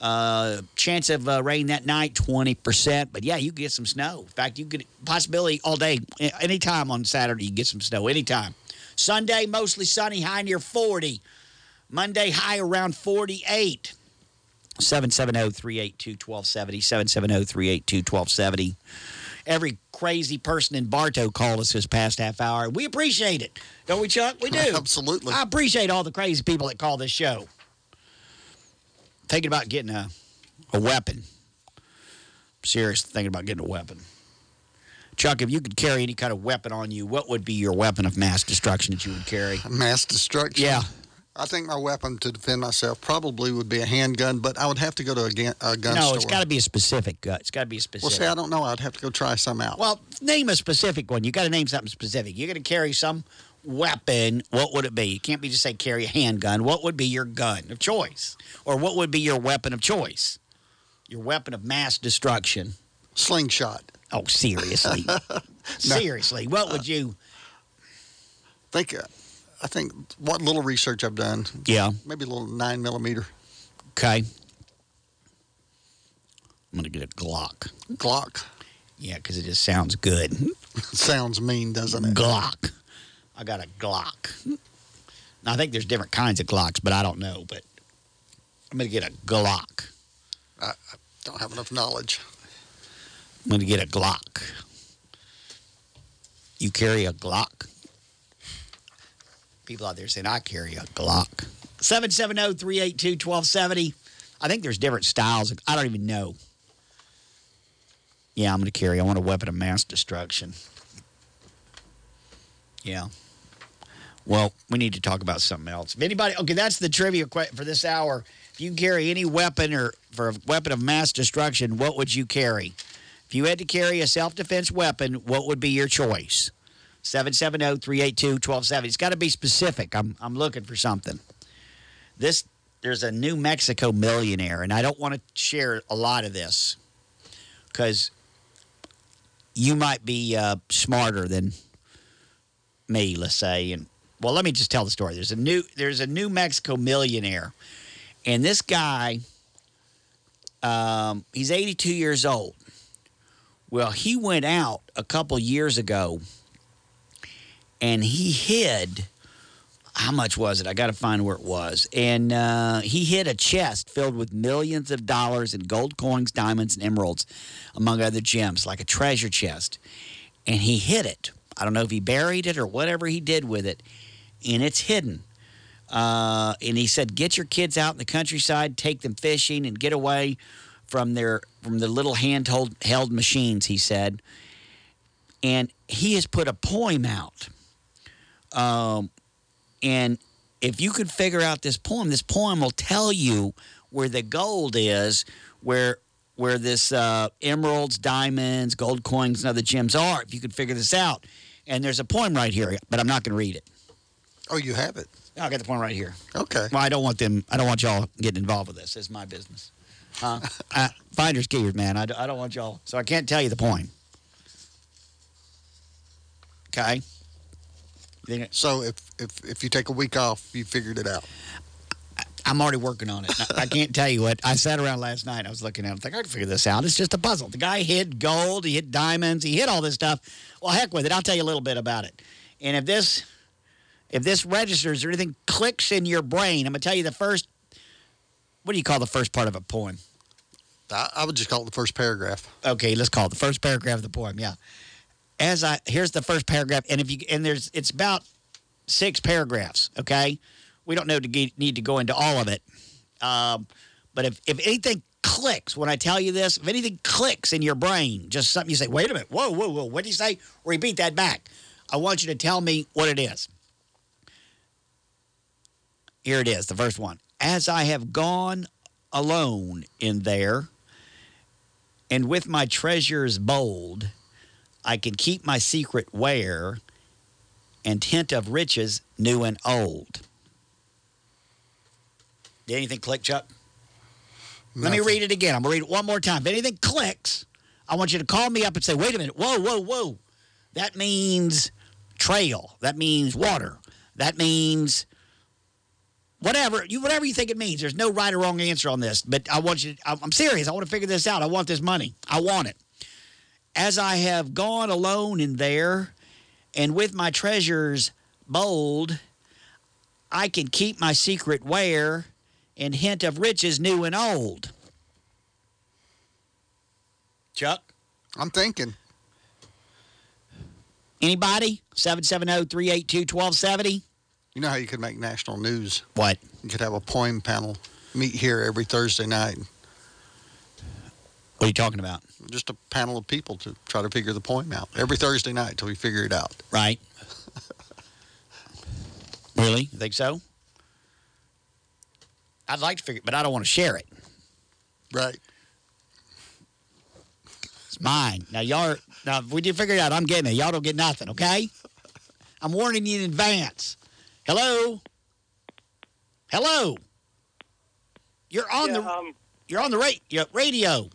C: Uh, chance of uh, rain that night, 20%. But yeah, you get some snow. In fact, you could possibility all day, anytime on Saturday, you get some snow, anytime. Sunday, mostly sunny, high near 40. Monday, high around 48. 770 382 1270. 770 382 1270. every crazy person in Bartow called us this past half hour. We appreciate it. Don't we, Chuck? We do.
D: Absolutely.
C: I appreciate all the crazy people that call this show. Thinking about getting a, a weapon. Serious thinking about getting a weapon. Chuck, if you could carry any kind of weapon on you, what would be your weapon of mass destruction that you would carry?
D: Mass destruction?
C: Yeah.
D: I think my weapon to defend myself probably would be a handgun, but I would have to go to a, gun
C: no,
D: store.
C: it's got to be a specific. Uh, it's got to be a specific.
D: Well, see, I don't know. I'd have to go try some out.
C: Well, name a specific one. You got to name something specific. You're going to carry some weapon. What would it be? You can't be just say carry a handgun. What would be your gun of choice, or what would be your weapon of choice? Your weapon of mass destruction.
D: Slingshot.
C: Oh, seriously? [LAUGHS] seriously, what would you?
D: think, uh, I think what little research I've done.
C: Yeah.
D: Maybe a little nine millimeter.
C: Okay. I'm going to get a Glock.
D: Glock.
C: Yeah, because it just sounds good. [LAUGHS]
D: Sounds mean, doesn't it?
C: Glock. I got a Glock. Now, I think there's different kinds of Glocks, but I don't know. But I'm going to get a Glock.
D: I, I don't have enough knowledge.
C: I'm going to get a Glock. You carry a Glock? People out there saying, I carry a Glock. 770 382 1270. I think there's different styles. I don't even know. Yeah, I'm going to carry. I want a weapon of mass destruction. Yeah. Well, we need to talk about something else. If anybody, okay, that's the trivia que- for this hour. If you carry any weapon or for a weapon of mass destruction, what would you carry? If you had to carry a self defense weapon, what would be your choice? 770 382 1270. It's got to be specific. I'm, I'm looking for something. This, there's a New Mexico millionaire, and I don't want to share a lot of this because you might be uh, smarter than me, let's say. And well, let me just tell the story. There's a new there's a New Mexico millionaire, and this guy, um, he's 82 years old. Well, he went out a couple years ago, and he hid. How much was it? I got to find where it was. And uh, he hid a chest filled with millions of dollars in gold coins, diamonds, and emeralds, among other gems, like a treasure chest. And he hid it. I don't know if he buried it or whatever he did with it, and it's hidden. Uh, and he said, "Get your kids out in the countryside, take them fishing, and get away from their from the little handheld held machines." He said, and he has put a poem out. Um, and if you could figure out this poem, this poem will tell you where the gold is, where where this uh, emeralds, diamonds, gold coins, and other gems are. If you could figure this out, and there's a poem right here, but I'm not going to read it.
D: Oh, you have it.
C: I got the poem right here.
D: Okay.
C: Well, I don't want them. I don't want y'all getting involved with this. It's my business. Huh? [LAUGHS] uh, finders keepers, man. I, I don't want y'all. So I can't tell you the poem. Okay.
D: So if, if if you take a week off, you figured it out.
C: I'm already working on it. I, I can't tell you what. I sat around last night. I was looking at it. I think I can figure this out. It's just a puzzle. The guy hit gold. He hit diamonds. He hit all this stuff. Well, heck with it. I'll tell you a little bit about it. And if this, if this registers or anything clicks in your brain, I'm gonna tell you the first. What do you call the first part of a poem?
D: I, I would just call it the first paragraph.
C: Okay, let's call it the first paragraph of the poem. Yeah. As I here's the first paragraph, and if you and there's it's about six paragraphs. Okay, we don't know to get, need to go into all of it, um, but if if anything clicks when I tell you this, if anything clicks in your brain, just something you say, wait a minute, whoa, whoa, whoa, what did you say? Repeat that back. I want you to tell me what it is. Here it is, the first one. As I have gone alone in there, and with my treasures bold, I can keep my secret where, and hint of riches new and old. Did anything click, Chuck? Let me read it again. I'm going to read it one more time. If anything clicks, I want you to call me up and say, wait a minute, whoa, whoa, whoa. That means trail. That means water. That means whatever you whatever you think it means. There's no right or wrong answer on this, but I want you. To, I'm serious. I want to figure this out. I want this money. I want it. As I have gone alone in there, and with my treasures bold, I can keep my secret where, and hint of riches new and old. Chuck,
D: I'm thinking.
C: Anybody? 770 382 1270.
D: You know how you could make national news?
C: What?
D: You could have a poem panel meet here every Thursday night.
C: What are you talking about?
D: Just a panel of people to try to figure the poem out every Thursday night till we figure it out.
C: Right. [LAUGHS] really? You think so? I'd like to figure it, but I don't want to share it.
D: Right.
C: It's mine. Now, y'all are, now, if we do figure it out, I'm getting it. Y'all don't get nothing, okay? I'm warning you in advance. Hello? Hello? You're on
P: Yeah,
C: the
P: um,
C: you're on the ra- radio.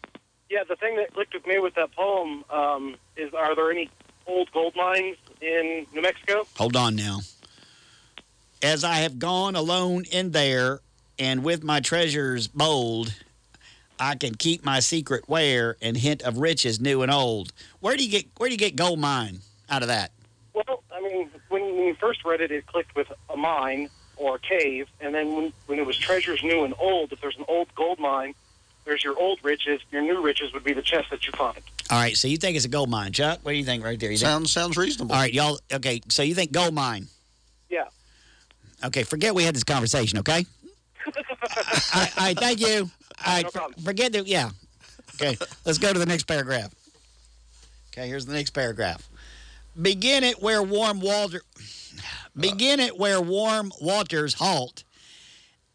P: Yeah, the thing that clicked with me with that poem um, is: Are there any old gold mines in New Mexico?
C: Hold on now. As I have gone alone in there and with my treasures bold, I can keep my secret where and hint of riches new and old. Where do you get where do you get gold mine out of that?
P: Well, I mean, when you first read it, it clicked with a mine or a cave, and then when, when it was treasures new and old, if there's an old gold mine, there's your old riches. Your new riches would be the chest that you find.
C: All right, so you think it's a gold mine, Chuck? What do you think right there? You think-
D: Sounds sounds reasonable.
C: All right, y'all. Okay, so you think gold mine?
P: Yeah.
C: Okay, forget we had this conversation. Okay. [LAUGHS] all, right, all right, thank you. All right, for- forget that. Yeah. Okay, let's go to the next paragraph. Okay, here's the next paragraph. Begin it where warm water. Begin it where warm waters halt,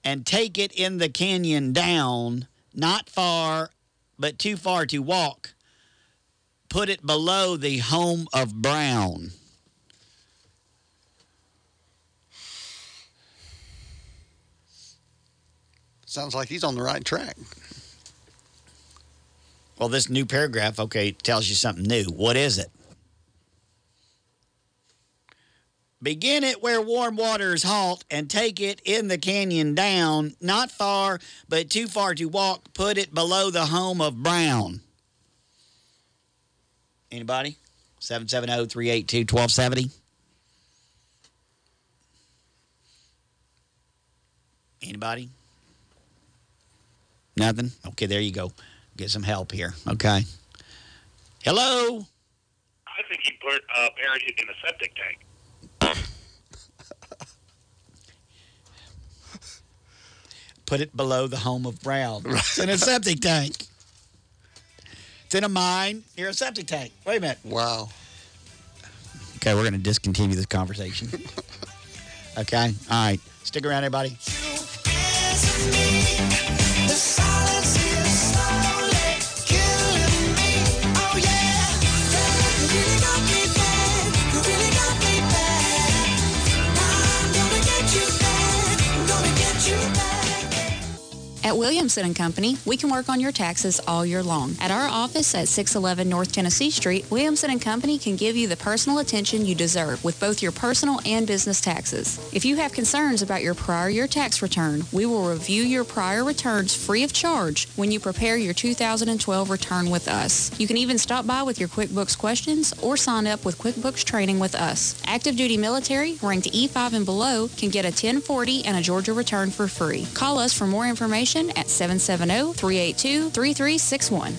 C: and take it in the canyon down, not far, but too far to walk. Put it below the home of Brown.
D: Sounds like he's on the right track.
C: Well, this new paragraph, okay, tells you something new. What is it? Begin it where warm waters halt and take it in the canyon down, not far, but too far to walk. Put it below the home of Brown. Anybody? 770 382 1270. Anybody? Nothing? Okay, there you go. Get some help here. Okay. Hello?
A: I think he put uh, buried it in a septic tank.
C: Put it below the home of Brown. [LAUGHS] It's in a septic tank. It's in a mine near a septic tank. Wait a minute.
D: Wow.
C: Okay, we're going to discontinue this conversation. [LAUGHS] okay? All right. Stick around, everybody.
K: At Williamson and Company, we can work on your taxes all year long. At our office at 611 North Tennessee Street, Williamson and Company can give you the personal attention you deserve with both your personal and business taxes. If you have concerns about your prior year tax return, we will review your prior returns free of charge when you prepare your 2012 return with us. You can even stop by with your QuickBooks questions or sign up with QuickBooks training with us. Active duty military ranked E5 and below can get a 1040 and a Georgia return for free. Call us for more information at 770-382-3361.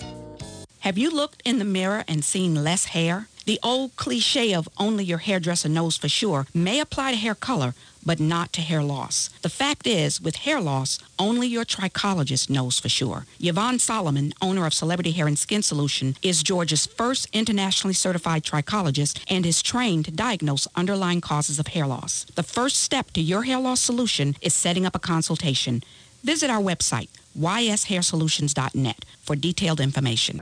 J: Have you looked in the mirror and seen less hair? The old cliche of only your hairdresser knows for sure may apply to hair color, but not to hair loss. The fact is, with hair loss, only your trichologist knows for sure. Yvonne Solomon, owner of Celebrity Hair and Skin Solution, is Georgia's first internationally certified trichologist and is trained to diagnose underlying causes of hair loss. The first step to your hair loss solution is setting up a consultation. Visit our website, yshairsolutions.net, for detailed information.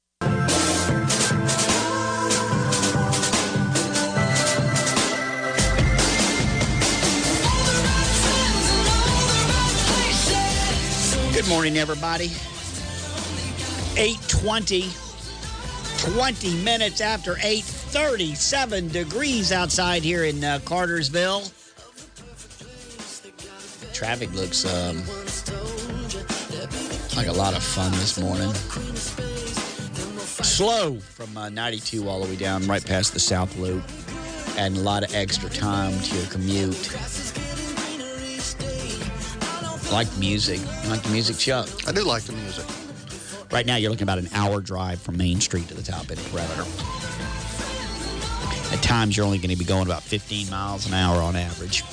C: Good morning, everybody. 820, 20 minutes after 8, 37 degrees outside here in uh, Cartersville. Traffic looks um, like a lot of fun this morning. Slow from uh, 92 all the way down right past the South Loop, and a lot of extra time to your commute. Like music. You like the music, Chuck?
D: I do like the music.
C: Right now, you're looking about an hour drive from Main Street to the top end of Perimeter. At times, you're only going to be going about 15 miles an hour on average.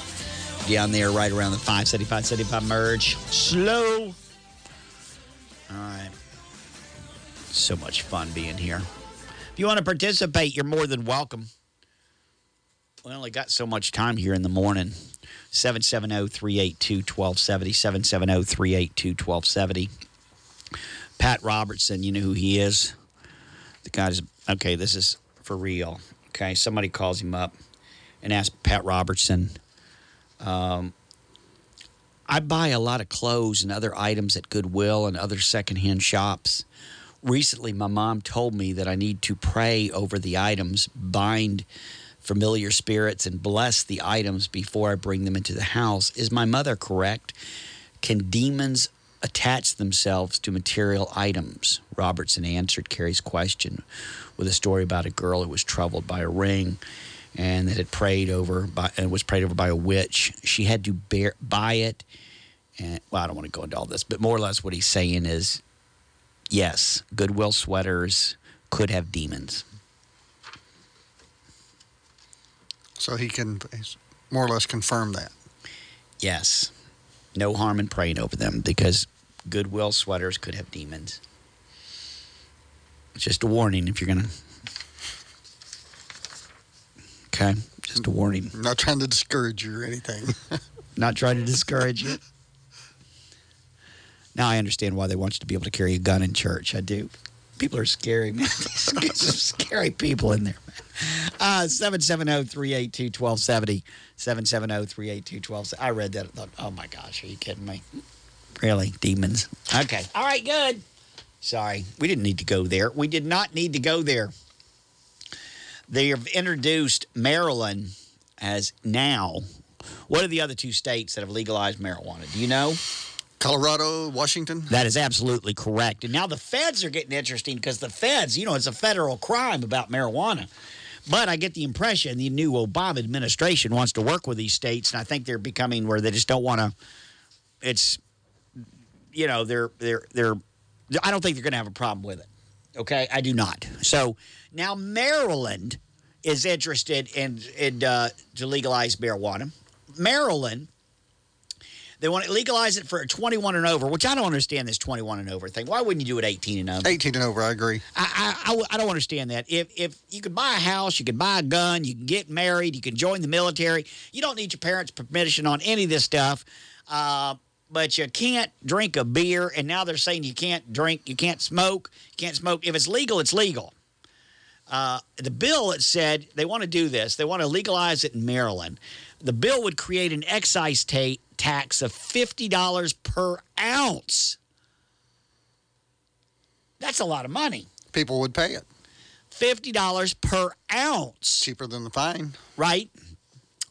C: Down there, right around the 575 75 merge. Slow. All right. So much fun being here. If you want to participate, you're more than welcome. We only got so much time here in the morning. 770 382 1270. 770 382 1270. Pat Robertson, you know who he is? The guy's, okay, this is for real. Okay, somebody calls him up and asks Pat Robertson, um, I buy a lot of clothes and other items at Goodwill and other secondhand shops. Recently, my mom told me that I need to pray over the items, bind familiar spirits, and bless the items before I bring them into the house. Is my mother correct? Can demons attach themselves to material items? Robertson answered Carrie's question with a story about a girl who was troubled by a ring and that had prayed over by and was prayed over by a witch. She had to bear, buy it. And well, I don't want to go into all this, but more or less what he's saying is yes, Goodwill sweaters could have demons.
D: So he can more or less confirm that.
C: Yes. No harm in praying over them because Goodwill sweaters could have demons. Just a warning if you're going to. Okay. Just a warning.
D: I'm not trying to discourage you or anything. [LAUGHS]
C: Not trying to discourage you. Now I understand why they want you to be able to carry a gun in church. I do. People are scary, man. [LAUGHS] Some scary people in there, [LAUGHS] Uh, 770 382 1270. 770 382 1270. I read that and thought, oh my gosh, are you kidding me? Really? Demons. Okay. All right, good. Sorry. We didn't need to go there. We did not need to go there. They have introduced Maryland as now. What are the other two states that have legalized marijuana? Do you know?
D: Colorado, Washington.
C: That is absolutely correct. And now the feds are getting interesting because the feds, you know, it's a federal crime about marijuana. But I get the impression the new Obama administration wants to work with these states, and I think they're becoming where they just don't want to. It's, you know, they're they're they're. I don't think they're going to have a problem with it. Okay, I do not. So now Maryland is interested in in uh, to legalize marijuana. Maryland they want to legalize it for 21 and over, which I don't understand this 21 and over thing. Why wouldn't you do it 18 and over?
D: 18 and over, I agree.
C: I, I, I, I don't understand that. If, if you can buy a house, you can buy a gun, you can get married, you can join the military, you don't need your parents' permission on any of this stuff. Uh, but you can't drink a beer, and now they're saying you can't drink, you can't smoke, you can't smoke. If it's legal, it's legal. Uh, the bill it said they want to do this. They want to legalize it in Maryland. The bill would create an excise ta- tax of $50 per ounce. That's a lot of money.
D: People would pay it.
C: $50 per ounce.
D: Cheaper than the fine.
C: Right?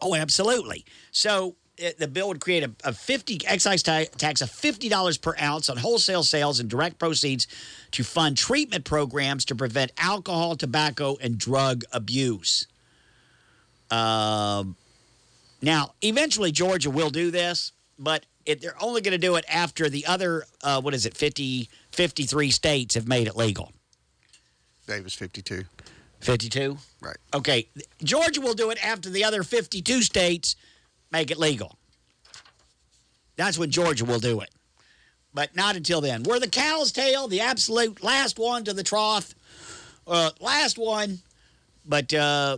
C: Oh, absolutely. So it, the bill would create a, a 50 excise ta- tax of $50 per ounce on wholesale sales and direct proceeds to fund treatment programs to prevent alcohol, tobacco, and drug abuse. Um, now, eventually, Georgia will do this, but it, they're only going to do it after the other, uh, what is it, 50, 53 states have made it legal.
D: Davis 52.
C: 52?
D: Right.
C: Okay. Georgia will do it after the other 52 states make it legal. That's when Georgia will do it. But not until then. We're the cow's tail, the absolute last one to the trough. Uh, last one, but uh,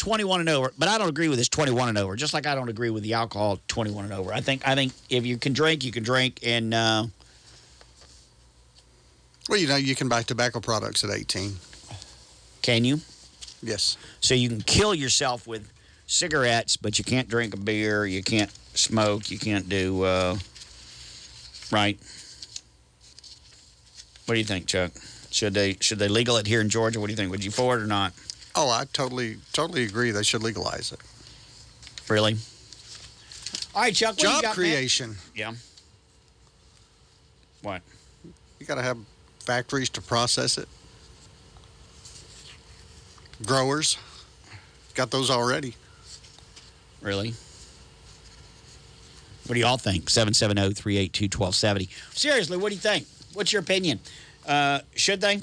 C: 21 and over. But I don't agree with this 21 and over, just like I don't agree with the alcohol 21 and over. I think I think if you can drink, you can drink. And uh,
D: Well, you know, you can buy tobacco products at 18.
C: can you?
D: Yes.
C: So you can kill yourself with cigarettes, but you can't drink a beer, you can't smoke, you can't do, uh, right? What do you think, Chuck? Should they should they legal it here in Georgia? What do you think? Would you for it or not?
D: Oh, I totally, totally agree. They should legalize it.
C: Really? All right, Chuck. What you
D: Job
C: got, man?
D: creation.
C: Yeah. What?
D: You got to have factories to process it. Growers. Got those already.
C: Really? What do you all think? oh, 770 382 1270. Seriously, what do you think? What's your opinion? Uh, should they?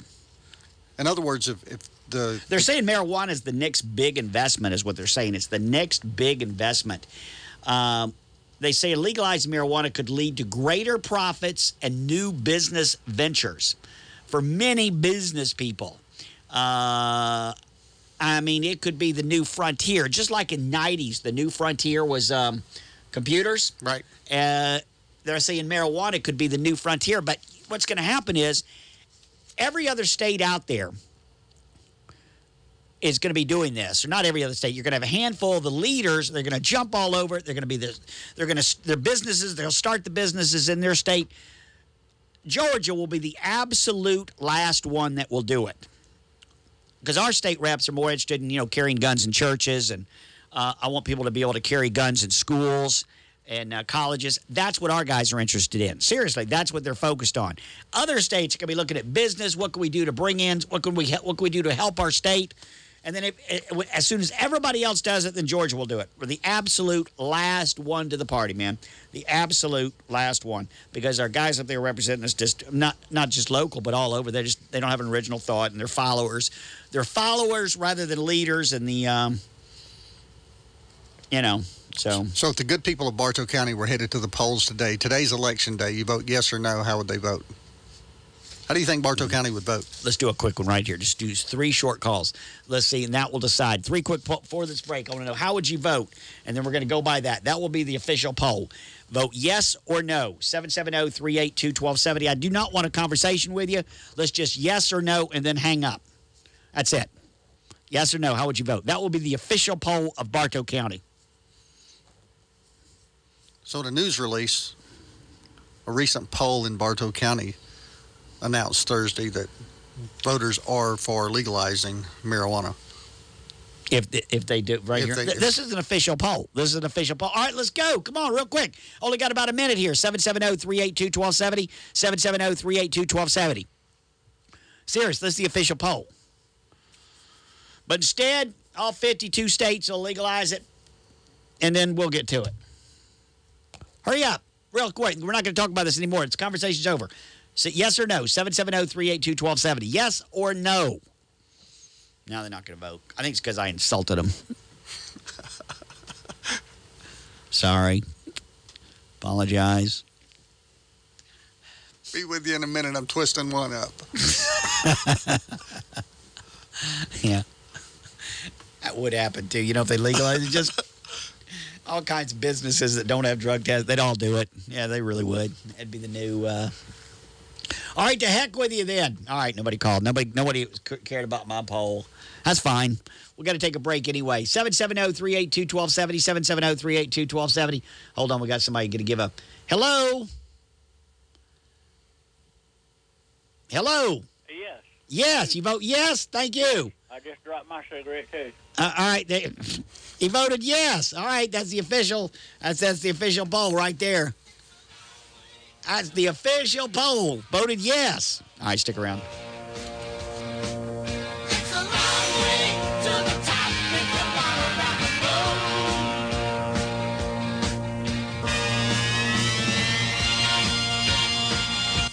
D: In other words, if, if the
C: They're saying marijuana is the next big investment, is what they're saying. It's the next big investment. Um, they say legalizing marijuana could lead to greater profits and new business ventures for many business people. Uh, I mean, it could be the new frontier, just like in '90s, the new frontier was um, computers.
D: Right.
C: Uh, they're saying marijuana could be the new frontier, but what's going to happen is every other state out there is going to be doing this, or not every other state. You're going to have a handful of the leaders. They're going to jump all over it. They're going to be the, they're going to their businesses. They'll start the businesses in their state. Georgia will be the absolute last one that will do it, because our state reps are more interested in you know carrying guns in churches, and uh, I want people to be able to carry guns in schools and uh, colleges. That's what our guys are interested in. Seriously, that's what they're focused on. Other states to be looking at business. What can we do to bring in? What can we what can we do to help our state? And then, if, eh, as soon as everybody else does it, then Georgia will do it. We're the absolute last one to the party, man. The absolute last one, because our guys up there representing us just not not just local, but all over. They just they don't have an original thought, and they're followers. They're followers rather than leaders, and the um, you know. So,
D: so if the good people of Bartow County were headed to the polls today, today's election day, you vote yes or no, how would they vote? How do you think Bartow County would vote?
C: Let's do a quick one right here. Just do three short calls. Let's see, and that will decide. Three quick po- before this break. I want to know how would you vote, and then we're going to go by that. That will be the official poll. Vote yes or no. 770-382-1270. I do not want a conversation with you. Let's just yes or no, and then hang up. That's it. Yes or no. How would you vote? That will be the official poll of Bartow County.
D: So, in a news release, a recent poll in Bartow County announced Thursday that voters are for legalizing marijuana.
C: If they, if they do right
D: If
C: here,
D: they-
C: this is an official poll. This is an official poll. All right, let's go. Come on, real quick. Only got about a minute here. 770-382-1270. 770-382-1270. Serious, this is the official poll. But instead, all 52 states will legalize it, and then we'll get to it. Hurry up, real quick. We're not going to talk about this anymore. It's conversation's over. So yes or no? 770-382-1270. Yes or no? Now they're not going to vote. I think it's because I insulted them. [LAUGHS] Sorry. Apologize.
D: Be with you in a minute. I'm twisting one up. [LAUGHS]
C: yeah. That would happen too. You know, if they legalize it, just all kinds of businesses that don't have drug tests, they'd all do it. Yeah, they really would. That'd be the new. Uh... All right, to heck with you then. All right, nobody called. Nobody, nobody cared about my poll. That's fine. We got to take a break anyway. 770 382 1270. 770 382 1270. Hold on, we got somebody going to give up. Hello? Hello?
Q: Yes.
C: Yes, you vote yes. Thank you.
Q: I just dropped my cigarette too.
C: Uh, all right, they, [LAUGHS] he voted yes. All right, that's the official. That's that's the official poll right there. That's the official poll. Voted yes. All right, stick around.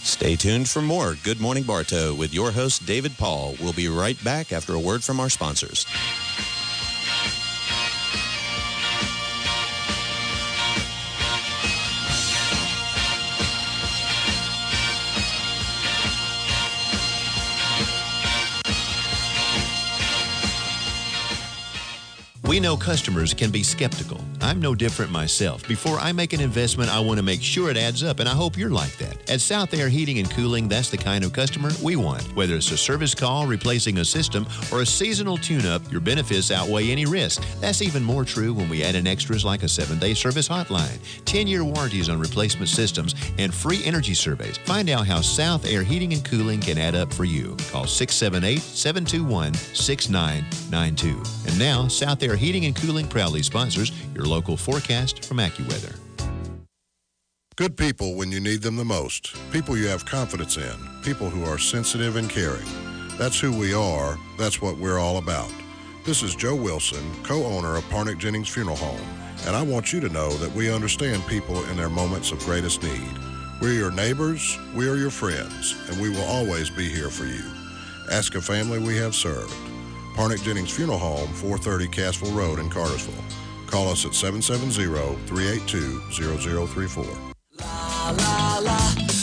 E: Stay tuned for more Good Morning Bartow with your host, David Paul. We'll be right back after a word from our sponsors.
F: We know customers can be skeptical. I'm no different myself. Before I make an investment, I want to make sure it adds up, and I hope you're like that. At South Air Heating and Cooling, that's the kind of customer we want. Whether it's a service call, replacing a system, or a seasonal tune up, your benefits outweigh any risk. That's even more true when we add in extras like a seven day service hotline, 10 year warranties on replacement systems, and free energy surveys. Find out how South Air Heating and Cooling can add up for you. Call 678 721 6992. And now, South Air Heating and Cooling proudly sponsors your local forecast from AccuWeather.
G: Good people when you need them the most. People you have confidence in. People who are sensitive and caring. That's who we are. That's what we're all about. This is Joe Wilson, co-owner of Parnick Jennings Funeral Home, and I want you to know that we understand people in their moments of greatest need. We're your neighbors, we are your friends, and we will always be here for you. Ask a family we have served. Parnick Jennings Funeral Home, 430 Cassville Road in Cartersville. Call us at 770-382-0034.
H: La la la,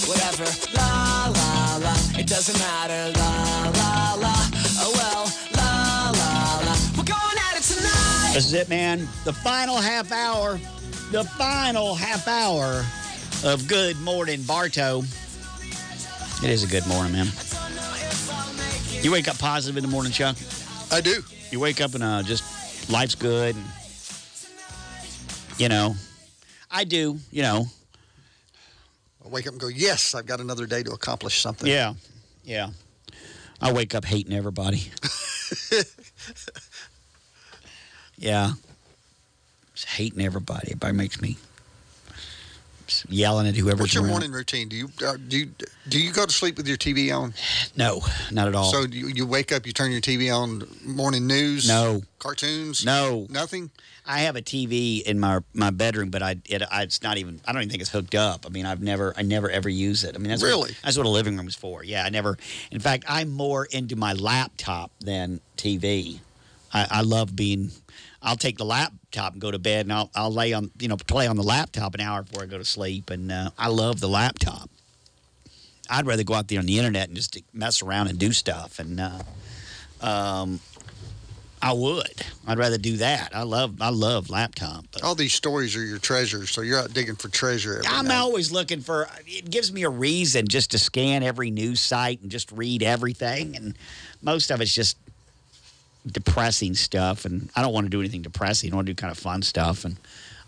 H: whatever. La la la, it doesn't matter. La la la, oh well. La la la, we're going at it tonight.
C: This is it, man. The final half hour. The final half hour of Good Morning Bartow. It is a good morning, man. You wake up positive in the morning, Chuck?
D: I do.
C: You wake up and uh, just life's good. And, you know, I do, you know.
D: Wake up and go, yes, I've got another day to accomplish something.
C: Yeah, yeah. I wake up hating everybody. [LAUGHS] yeah. Just hating everybody. Everybody makes me yelling at whoever.
D: What's your
C: around.
D: morning routine? Do you uh, do you, do you go to sleep with your TV on?
C: No, not at all.
D: So you, you wake up, you turn your TV on, morning news?
C: No.
D: Cartoons?
C: No.
D: Nothing?
C: I have a TV in my my bedroom, but I, it, I it's not even. I don't even think it's hooked up. I mean, I've never I never ever use it. I mean, that's
D: Really?
C: What, that's what a living room is for. Yeah, I never. In fact, I'm more into my laptop than TV. I, I love being. I'll take the laptop and go to bed, and I'll I'll lay on you know play on the laptop an hour before I go to sleep, and uh, I love the laptop. I'd rather go out there on the internet and just mess around and do stuff, and uh, um, I would. I'd rather do that. I love I love laptop. But
D: All these stories are your treasures, so you're out digging for treasure every
C: I'm
D: night.
C: always looking for. It gives me a reason just to scan every news site and just read everything, and most of it's just depressing stuff. And I don't want to do anything depressing. I want to do kind of fun stuff, and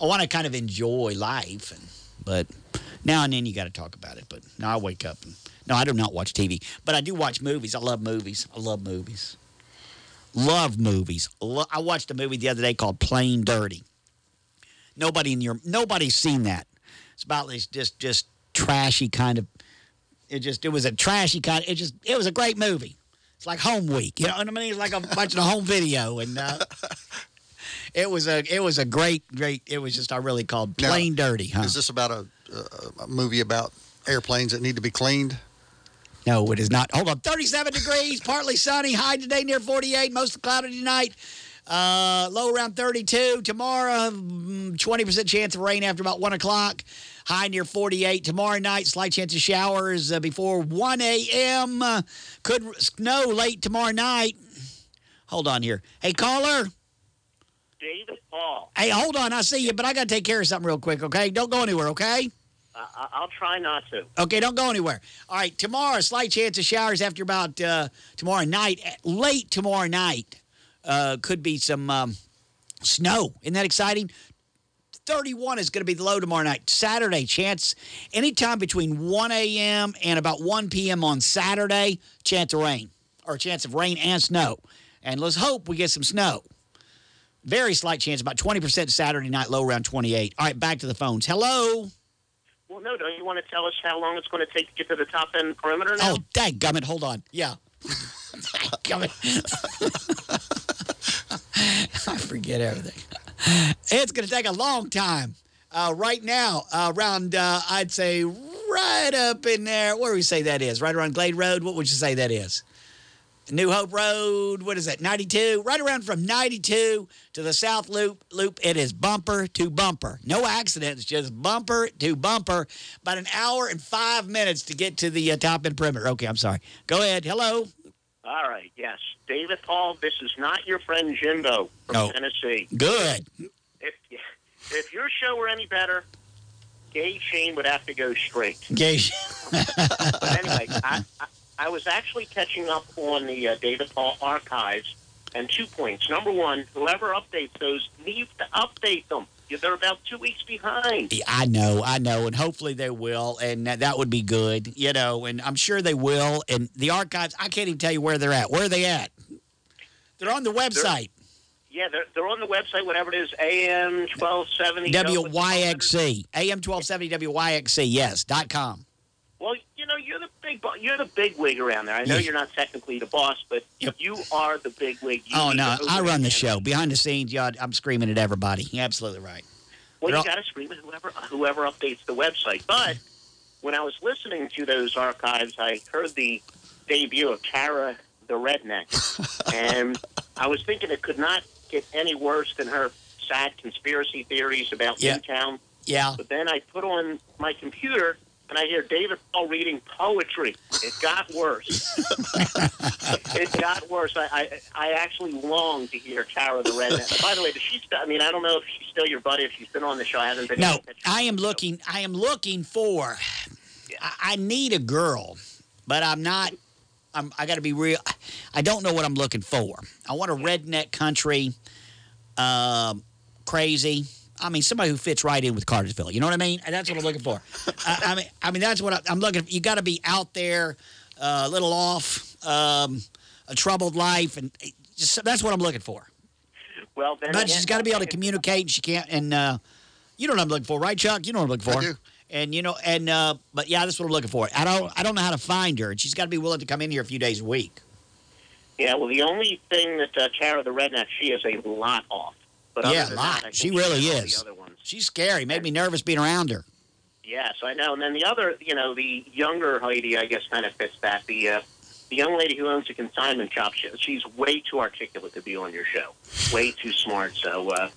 C: I want to kind of enjoy life. And but now and then you got to talk about it. But now I wake up and no, I do not watch TV, but I do watch movies. I love movies. I love movies. Love movies. Lo- I watched a movie the other day called Plain Dirty. Nobody in your nobody's seen that. It's about this just just trashy kind of. It just it was a trashy kind. It just it was a great movie. It's like Home Week, you know what I mean? It's like I'm watching a home video, and uh, [LAUGHS] it was a it was a great great. It was just I really called
D: Now,
C: Plain Dirty, huh?
D: Is this about a, a, a movie about airplanes that need to be cleaned?
C: No, it is not. Hold on. 37 degrees, partly sunny. High today near 48. Most cloudy tonight. Uh, low around 32. Tomorrow, mm, 20% chance of rain after about 1 o'clock. High near 48. Tomorrow night, slight chance of showers uh, before 1 a.m. Uh, could snow late tomorrow night. Hold on here. Hey, caller.
R: David Paul.
C: Hey, hold on. I see you, but I got to take care of something real quick, okay? Don't go anywhere, okay?
R: I, I'll try not to.
C: Okay, don't go anywhere. All right, tomorrow, slight chance of showers after about uh, tomorrow night. Late tomorrow night, uh, could be some um, snow. Isn't that exciting? 31 is going to be the low tomorrow night. Saturday, chance anytime between 1 a.m. and about 1 p.m. on Saturday, chance of rain, or chance of rain and snow. And let's hope we get some snow. Very slight chance, about 20% Saturday night, low around 28. All right, back to the phones. Hello.
R: Well, no, don't you want to tell us how long it's going to take to get to the top end perimeter now?
C: Oh, dang gummit. Hold on. Yeah. [LAUGHS] gummit. [LAUGHS] I forget everything. It's going to take a long time. Uh, right now, uh, around, uh, I'd say, right up in there. Where do we say that is? Right around Glade Road? What would you say that is? New Hope Road, what is that? 92? Right around from 92 to the South Loop. Loop. It is bumper to bumper. No accidents, just bumper to bumper. About an hour and five minutes to get to the uh, top end perimeter. Okay, I'm sorry. Go ahead. Hello.
R: All right, yes. David Paul, this is not your friend Jimbo from
C: Oh.
R: Tennessee.
C: Good.
R: If, if your show were any better, Gay Shane would have to go straight.
C: Gay
R: But anyway, I, I, I was actually catching up on the uh, David Paul archives, and two points. Number one, whoever updates those needs to update them. They're about two weeks behind.
C: I know, I know, and hopefully they will, and that, that would be good, you know, and I'm sure they will. And the archives, I can't even tell you where they're at. Where are they at? They're on the website,
R: Yeah, they're, they're on the website, whatever it is, AM 1270.
C: WYXC, AM 1270 WYXC, yes, dot com.
R: Well, you know, you're the big you're the big wig around there. I know
C: Yeah.
R: you're not technically the boss, but you are the big wig. You
C: Oh, no, I run the show. Behind the scenes, yeah, I'm screaming at everybody. You're absolutely right.
R: Well,
C: They're
R: you got to scream at whoever whoever updates the website. But when I was listening to those archives, I heard the debut of Tara the Redneck, [LAUGHS] and I was thinking it could not get any worse than her sad conspiracy theories about
C: Yeah.
R: Newtown.
C: Yeah.
R: But then I put on my computer and I hear David Paul reading poetry. It got worse. [LAUGHS] it got worse. I, I I actually long to hear Tara the Redneck. By the way, does she? St- I mean, I don't know if she's still your buddy. If she's been on the show, I haven't been.
C: No, I am looking. I am looking for. I, I need a girl, but I'm not. I'm. I got to be real. I don't know what I'm looking for. I want a redneck country, um, crazy. I mean, somebody who fits right in with Cartersville. You know what I mean? And that's what I'm looking for. [LAUGHS] I, I mean, I mean, that's what I, I'm looking. For. You got to be out there, uh, a little off, um, a troubled life, and just that's what I'm looking for.
R: Well, then
C: But she's got to be able to communicate. And she can't. And uh, you know what I'm looking for, right, Chuck? You know what I'm looking for.
D: I do.
C: And you know, and uh, but yeah, that's what I'm looking for. I don't. I don't know how to find her, and she's got to be willing to come in here a few days a week.
R: Yeah. Well, the only thing that uh, Tara the Redneck, she is a lot off. But
C: yeah, a lot.
R: That,
C: she really
R: has
C: is.
R: The other ones.
C: She's scary. Made me nervous being around her.
R: Yes, I know. And then the other, you know, the younger lady, I guess, kind of fits that. The uh, the young lady who owns a consignment shop, she, she's way too articulate to be on your show. Way too smart. So uh,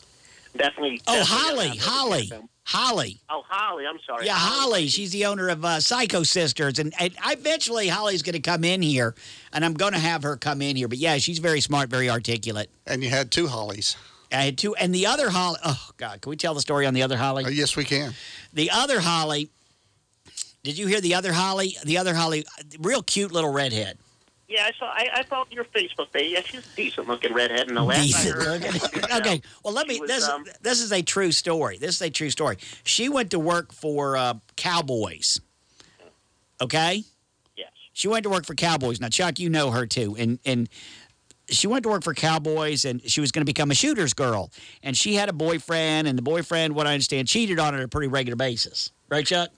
R: definitely.
C: Oh,
R: definitely
C: Holly, Holly, Holly.
R: Oh, Holly. I'm sorry.
C: Yeah, Holly. She's the owner of uh, Psycho Sisters, and, and eventually Holly's going to come in here, and I'm going to have her come in here. But yeah, she's very smart, very articulate.
D: And you had two Hollies.
C: I had two, and the other Holly. Oh God, can we tell the story on the other Holly?
D: Oh, yes, we can.
C: The other Holly. Did you hear the other Holly? The other Holly, real cute little redhead.
R: Yeah, I saw. I, I thought your Facebook page. Yeah, she's a decent looking redhead. And the last I
C: Decent looking. [LAUGHS] okay, well let me.
R: Was,
C: This
R: um,
C: this is a true story. This is a true story. She went to work for uh, Cowboys. Okay.
R: Yes.
C: She went to work for Cowboys. Now, Chuck, you know her too, and and she went to work for Cowboys, and she was going to become a shooter's girl. And she had a boyfriend, and the boyfriend, what I understand, cheated on her on a pretty regular basis. Right, Chuck?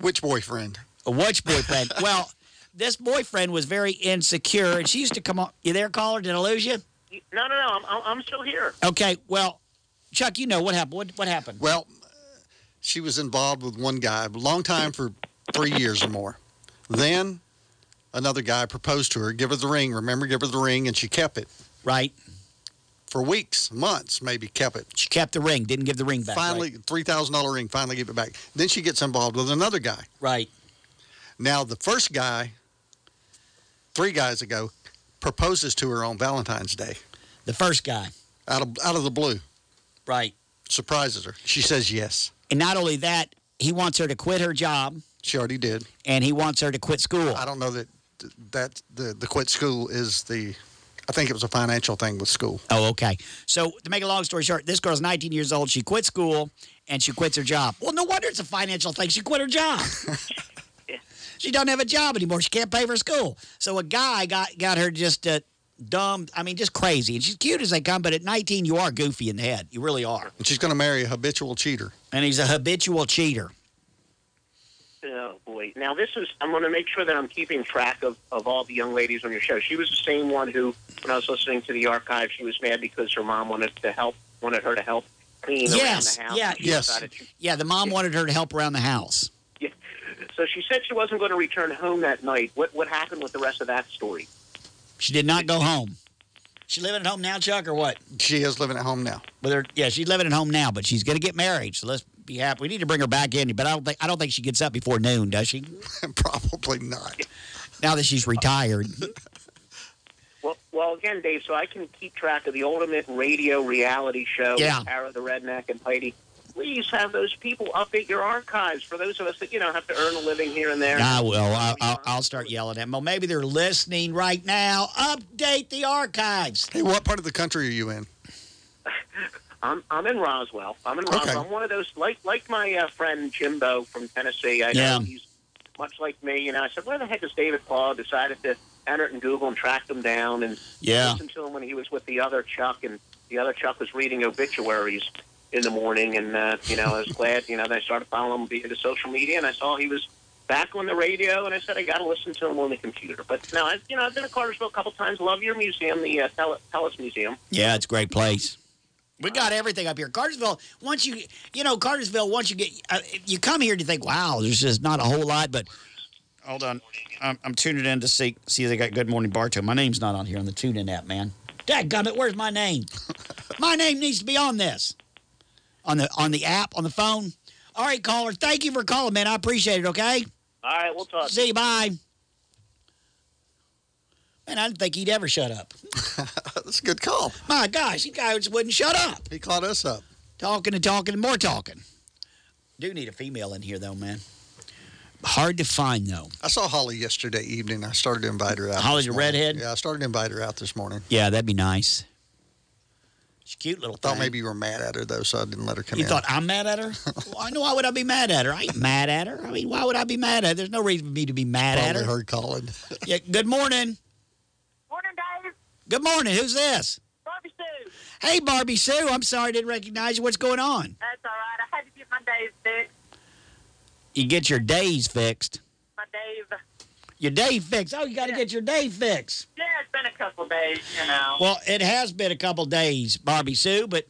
D: Which boyfriend?
C: Which boyfriend? [LAUGHS] well, this boyfriend was very insecure, and she used to come on. You there, caller? Did I lose you?
R: No, no, no. I'm, I'm I'm still here.
C: Okay, well, Chuck, you know what happened. What, what happened?
D: Well, she was involved with one guy, a long time for three years or more. Then another guy proposed to her, give her the ring. Remember, give her the ring, and she kept it.
C: Right.
D: For weeks, months, maybe kept it.
C: She kept the ring, didn't give the ring back.
D: Finally, three thousand dollar ring. Finally, give it back. Then she gets involved with another guy.
C: Right.
D: Now the first guy, three guys ago, proposes to her on Valentine's Day.
C: The first guy.
D: Out of out of the blue.
C: Right.
D: Surprises her. She says yes.
C: And not only that, he wants her to quit her job.
D: She already did.
C: And he wants her to quit school.
D: I don't know that that the the quit school is the. I think it was a financial thing with school.
C: Oh, okay. So to make a long story short, this girl's 19 years old. She quit school and she quits her job. Well, no wonder it's a financial thing. She quit her job. [LAUGHS] she doesn't have a job anymore. She can't pay for school. So a guy got got her just uh, dumb. I mean, just crazy. And she's cute as they come, but at 19, you are goofy in the head. You really are.
D: And she's going to marry a habitual cheater.
C: And he's a habitual cheater.
R: Oh boy! Now this is. I'm going to make sure that I'm keeping track of of all the young ladies on your show. She was the same one who, when I was listening to the archive, she was mad because her mom wanted to help, wanted her to help clean
C: Yes.
R: around the house.
C: Yeah.
R: She decided she-
C: Yeah. The mom wanted her to help around the house. Yeah.
R: so she said she wasn't going to return home that night. What what happened with the rest of that story?
C: She did not go home. She living at home now, Chuck, or what?
D: She is living at home now.
C: With her, yeah, she's living at home now, but she's going to get married. So let's be happy. We need to bring her back in, but I don't think I don't think she gets up before noon, does she? [LAUGHS]
D: Probably not.
C: Now that she's retired. [LAUGHS]
R: Well, well, again, Dave, so I can keep track of the ultimate radio reality show
C: Yeah.
R: with Tara the Redneck and Heidi. Please have those people update your archives for those of us that you know have to earn a living here and there.
C: I will. I'll, I'll, I'll start yelling at them. Well, maybe they're listening right now. Update the archives.
D: Hey, what part of the country are you in? [LAUGHS]
R: I'm I'm in Roswell. I'm in
D: Okay.
R: Roswell. I'm one of those like like my uh, friend Jimbo from Tennessee. I
C: Yeah.
R: know he's much like me. You know, I said, where the heck is David Paul? Decided to enter it in Google and tracked him down and
C: Yeah.
R: listened to him when he was with the other Chuck, and the other Chuck was reading obituaries in the morning. And uh, you know, I was [LAUGHS] glad. You know, that I started following him via the social media, and I saw he was back on the radio, and I said I got to listen to him on the computer. But no, I, you know, I've been to Cartersville a couple times. Love your museum, the uh, Tell- Tellus Museum.
C: Yeah, it's a great place. We got everything up here. Cartersville, once you, you know, Cartersville, once you get, uh, you come here and you think, wow, there's just not a whole lot, but hold on. I'm, I'm tuning in to see, see they got Good Morning Bartow. My name's not on here on the tune in app, man. Dadgummit, where's my name? my name needs to be on this. On the, on the app, on the phone. All right, caller, thank you for calling, man. I appreciate it, okay?
R: All right, we'll talk.
C: See you, bye. Man, I didn't think he'd ever shut up. [LAUGHS]
D: That's a good call.
C: My gosh, he guy just wouldn't shut up.
D: He caught us up.
C: Talking and talking and more talking. Do need a female in here, though, man. Hard to find, though.
D: I saw Holly yesterday evening. I started to invite her out.
C: Holly's a redhead?
D: Yeah, I started to invite her out this morning.
C: Yeah, that'd be nice. She's a cute little
D: Thought
C: thing.
D: maybe you were mad at her though, so I didn't let her come
C: You
D: in.
C: thought I'm mad at her? [LAUGHS] well, I know why would I be mad at her? I ain't mad at her. I mean, why would I be mad at her? There's no reason for me to be mad at
D: Probably
C: her.
D: heard calling.
C: Yeah, good morning.
I: Morning, Dave.
C: Good morning. Who's this?
I: Barbie Sue.
C: Hey, Barbie Sue. I'm sorry I didn't recognize you. What's going on?
I: That's all right. I had to get my days fixed.
C: You get your days fixed.
I: My Dave.
C: Your day fixed. Oh, you got to get your day fixed.
I: Yeah, it's been a couple days, you know.
C: Well, it has been a couple days, Barbie Sue, but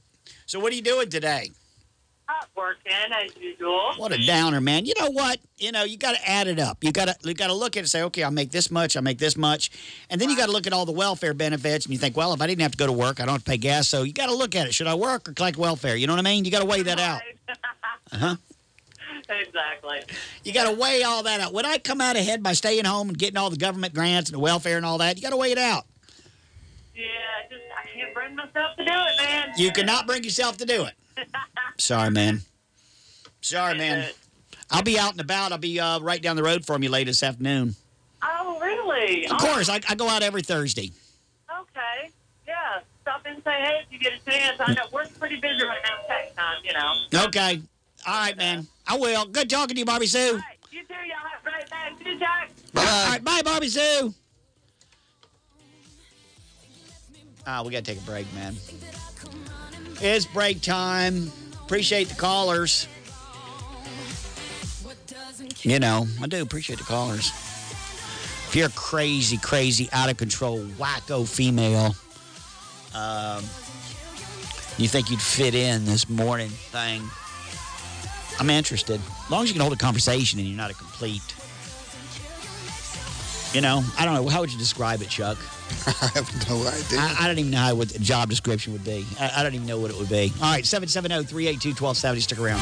C: so what are you doing today?
I: Working as usual.
C: What a downer, man. You know what? You know, you got to add it up. You got to you got to look at it and say, okay, I'll make this much, I'll make this much, and then you got to look at all the welfare benefits, and you think, well, if I didn't have to go to work, I don't have to pay gas, so you got to look at it. Should I work or collect welfare? You know what I mean? You got to weigh that out. [LAUGHS] Uh huh.
I: exactly.
C: You got to weigh all that out. Would I come out ahead by staying home and getting all the government grants and the welfare and all that? You got to weigh it out.
I: Yeah, just I can't bring myself to do it, man.
C: You cannot bring yourself to do it. [LAUGHS] Sorry, man. Sorry, man. I'll be out and about. I'll be uh, right down the road from you late this afternoon.
I: Oh, really?
C: Of course, I, I go out every Thursday.
I: Okay. Yeah. Stop and say hey if you get a chance. I know we're pretty busy right now, tax time, you know.
C: Okay. All right, man. I will. Good talking to you, Barbie Sue.
I: You too, y'all have a great day. See you, Jack.
C: All right, bye, Barbie Sue. Ah, we got to take a break, man. It's break time. Appreciate the callers. You know, I do appreciate the callers. If you're a crazy, crazy, out of control, wacko female, um, you think you'd fit in this morning thing, I'm interested. As long as you can hold a conversation and you're not a complete. You know, I don't know. How would you describe it, Chuck? [LAUGHS]
D: I have no idea.
C: I, I don't even know how what the job description would be. I, I don't even know what it would be. All right, 770 382 1270. Stick around.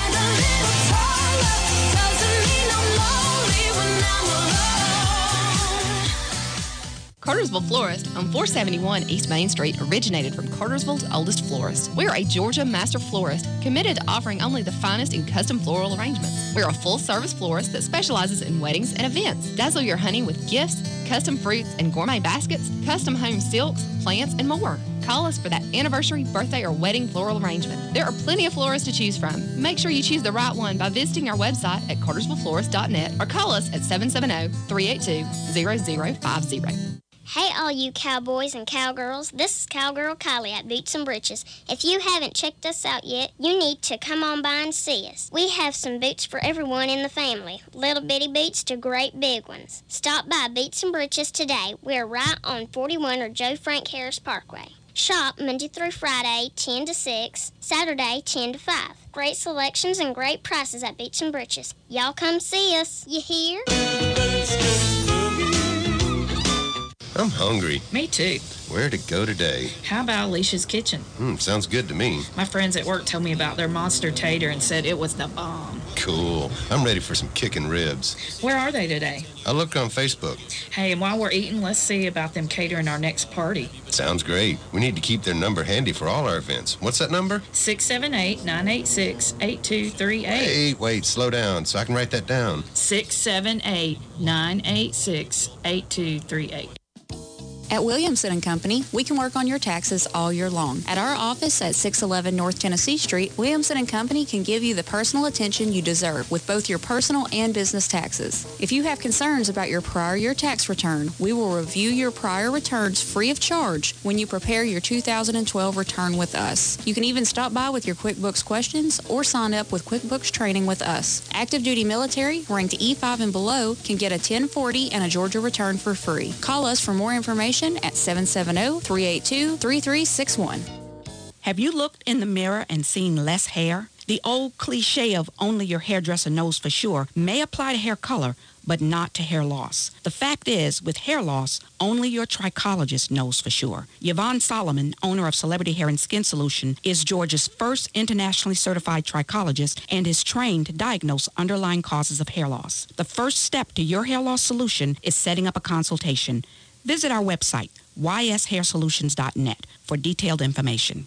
S: Cartersville Florist on 471 East Main Street originated from Cartersville's oldest florist. We're a Georgia master florist committed to offering only the finest in custom floral arrangements. We're a full service florist that specializes in weddings and events. Dazzle your honey with gifts, custom fruits and gourmet baskets, custom home silks, plants, and more. Call us for that anniversary, birthday, or wedding floral arrangement. There are plenty of florists to choose from. Make sure you choose the right one by visiting our website at cartersvilleflorist.net or call us at 770 382 0050.
T: Hey, all you cowboys and cowgirls. This is Cowgirl Kylie at Boots and Breeches. If you haven't checked us out yet, you need to come on by and see us. We have some boots for everyone in the family, little bitty boots to great big ones. Stop by Boots and Breeches today. We're right on 41 or Joe Frank Harris Parkway. Shop Monday through Friday, 10 to 6, Saturday, 10 to 5. Great selections and great prices at Boots and Breeches. Y'all come see us. You hear?
U: I'm hungry.
V: Me too.
U: Where to go today?
V: How about Alicia's Kitchen?
U: Hmm, sounds good to me.
V: My friends at work told me about their monster tater and said it was the bomb.
U: Cool. I'm ready for some kicking ribs.
V: Where are they today?
U: I looked on Facebook.
V: Hey, and while we're eating, let's see about them catering our next party.
U: Sounds great. We need to keep their number handy for all our events. What's that number?
V: 678 986 8238.
U: Wait, wait, slow down so I can write that down.
V: 678 986 8238.
K: At Williamson and Company, we can work on your taxes all year long. At our office at 611 North Tennessee Street, Williamson and Company can give you the personal attention you deserve with both your personal and business taxes. If you have concerns about your prior year tax return, we will review your prior returns free of charge when you prepare your 2012 return with us. You can even stop by with your QuickBooks questions or sign up with QuickBooks training with us. Active duty military ranked E5 and below can get a 1040 and a Georgia return for free. Call us for more information at 770-382-3361.
J: Have you looked in the mirror and seen less hair? The old cliche of only your hairdresser knows for sure may apply to hair color, but not to hair loss. The fact is, with hair loss, only your trichologist knows for sure. Yvonne Solomon, owner of Celebrity Hair and Skin Solution, is Georgia's first internationally certified trichologist and is trained to diagnose underlying causes of hair loss. The first step to your hair loss solution is setting up a consultation. Visit our website, ysHairSolutions.net, for detailed information.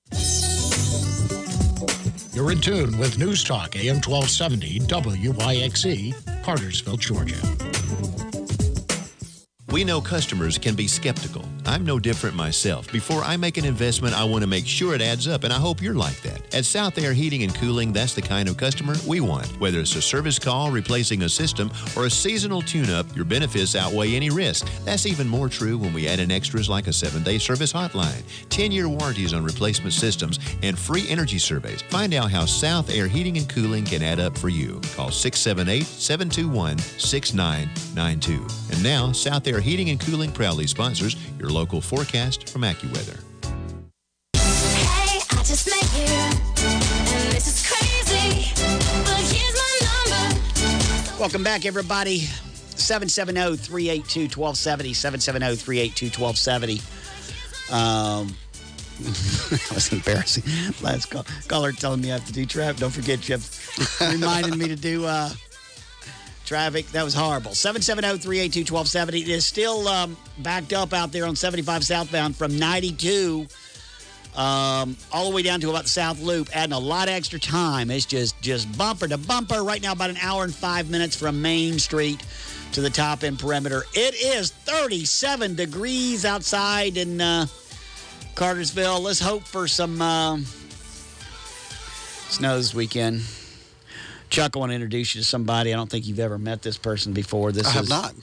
L: You're in tune with News Talk AM 1270 WYXC, Cartersville, Georgia.
F: We know customers can be skeptical. I'm no different myself. Before I make an investment, I want to make sure it adds up, and I hope you're like that. At South Air Heating and Cooling, that's the kind of customer we want. Whether it's a service call, replacing a system, or a seasonal tune up, your benefits outweigh any risk. That's even more true when we add in extras like a seven day service hotline, 10 year warranties on replacement systems, and free energy surveys. Find out how South Air Heating and Cooling can add up for you. Call 678 721 6992. And now, South Air Heating and Cooling proudly sponsors your local forecast from AccuWeather.
H: Hey, I just met you, and this is crazy. But here's my number.
C: Welcome back, everybody. 770 382 1270. 770 382 1270. Um, [LAUGHS] that was embarrassing. Last call, caller telling me I have to do traffic. Don't forget, Chip reminding me to do uh, traffic. That was horrible. 770 382 1270. It is still um, backed up out there on 75 southbound from 92 um, all the way down to about the South Loop, adding a lot of extra time. It's just just bumper to bumper. Right now, about an hour and five minutes from Main Street to the top end perimeter. It is 37 degrees outside in uh, Cartersville. Let's hope for some uh, snow this weekend. Chuck, I want to introduce you to somebody. I don't think you've ever met this person before. This
D: I have
C: is
D: not.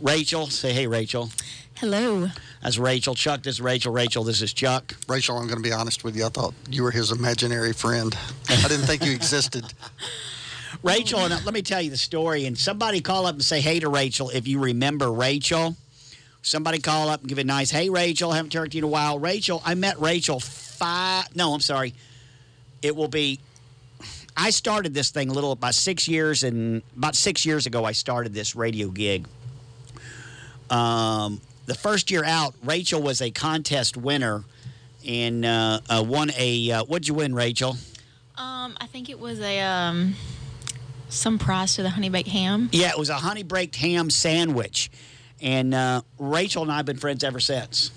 C: Rachel. Say hey, Rachel.
W: Hello.
C: That's Rachel. Chuck, this is Rachel. Rachel, this is Chuck.
D: Rachel, I'm going to be honest with you. I thought you were his imaginary friend. I didn't think you existed. [LAUGHS]
C: Rachel, and let me tell you the story. And somebody call up and say hey to Rachel if you remember Rachel. Somebody call up and give a nice hey, Rachel. Haven't talked to you in a while. Rachel, I met Rachel five. No, I'm sorry. It will be. I started this thing a little about six years and about six years ago. I started this radio gig. Um, the first year out, Rachel was a contest winner and uh, uh, won a. Uh, what'd you win, Rachel?
W: Um, I think it was a um, some prize to the honey baked ham.
C: Yeah, it was a honey baked ham sandwich. And uh, Rachel and I have been friends ever since.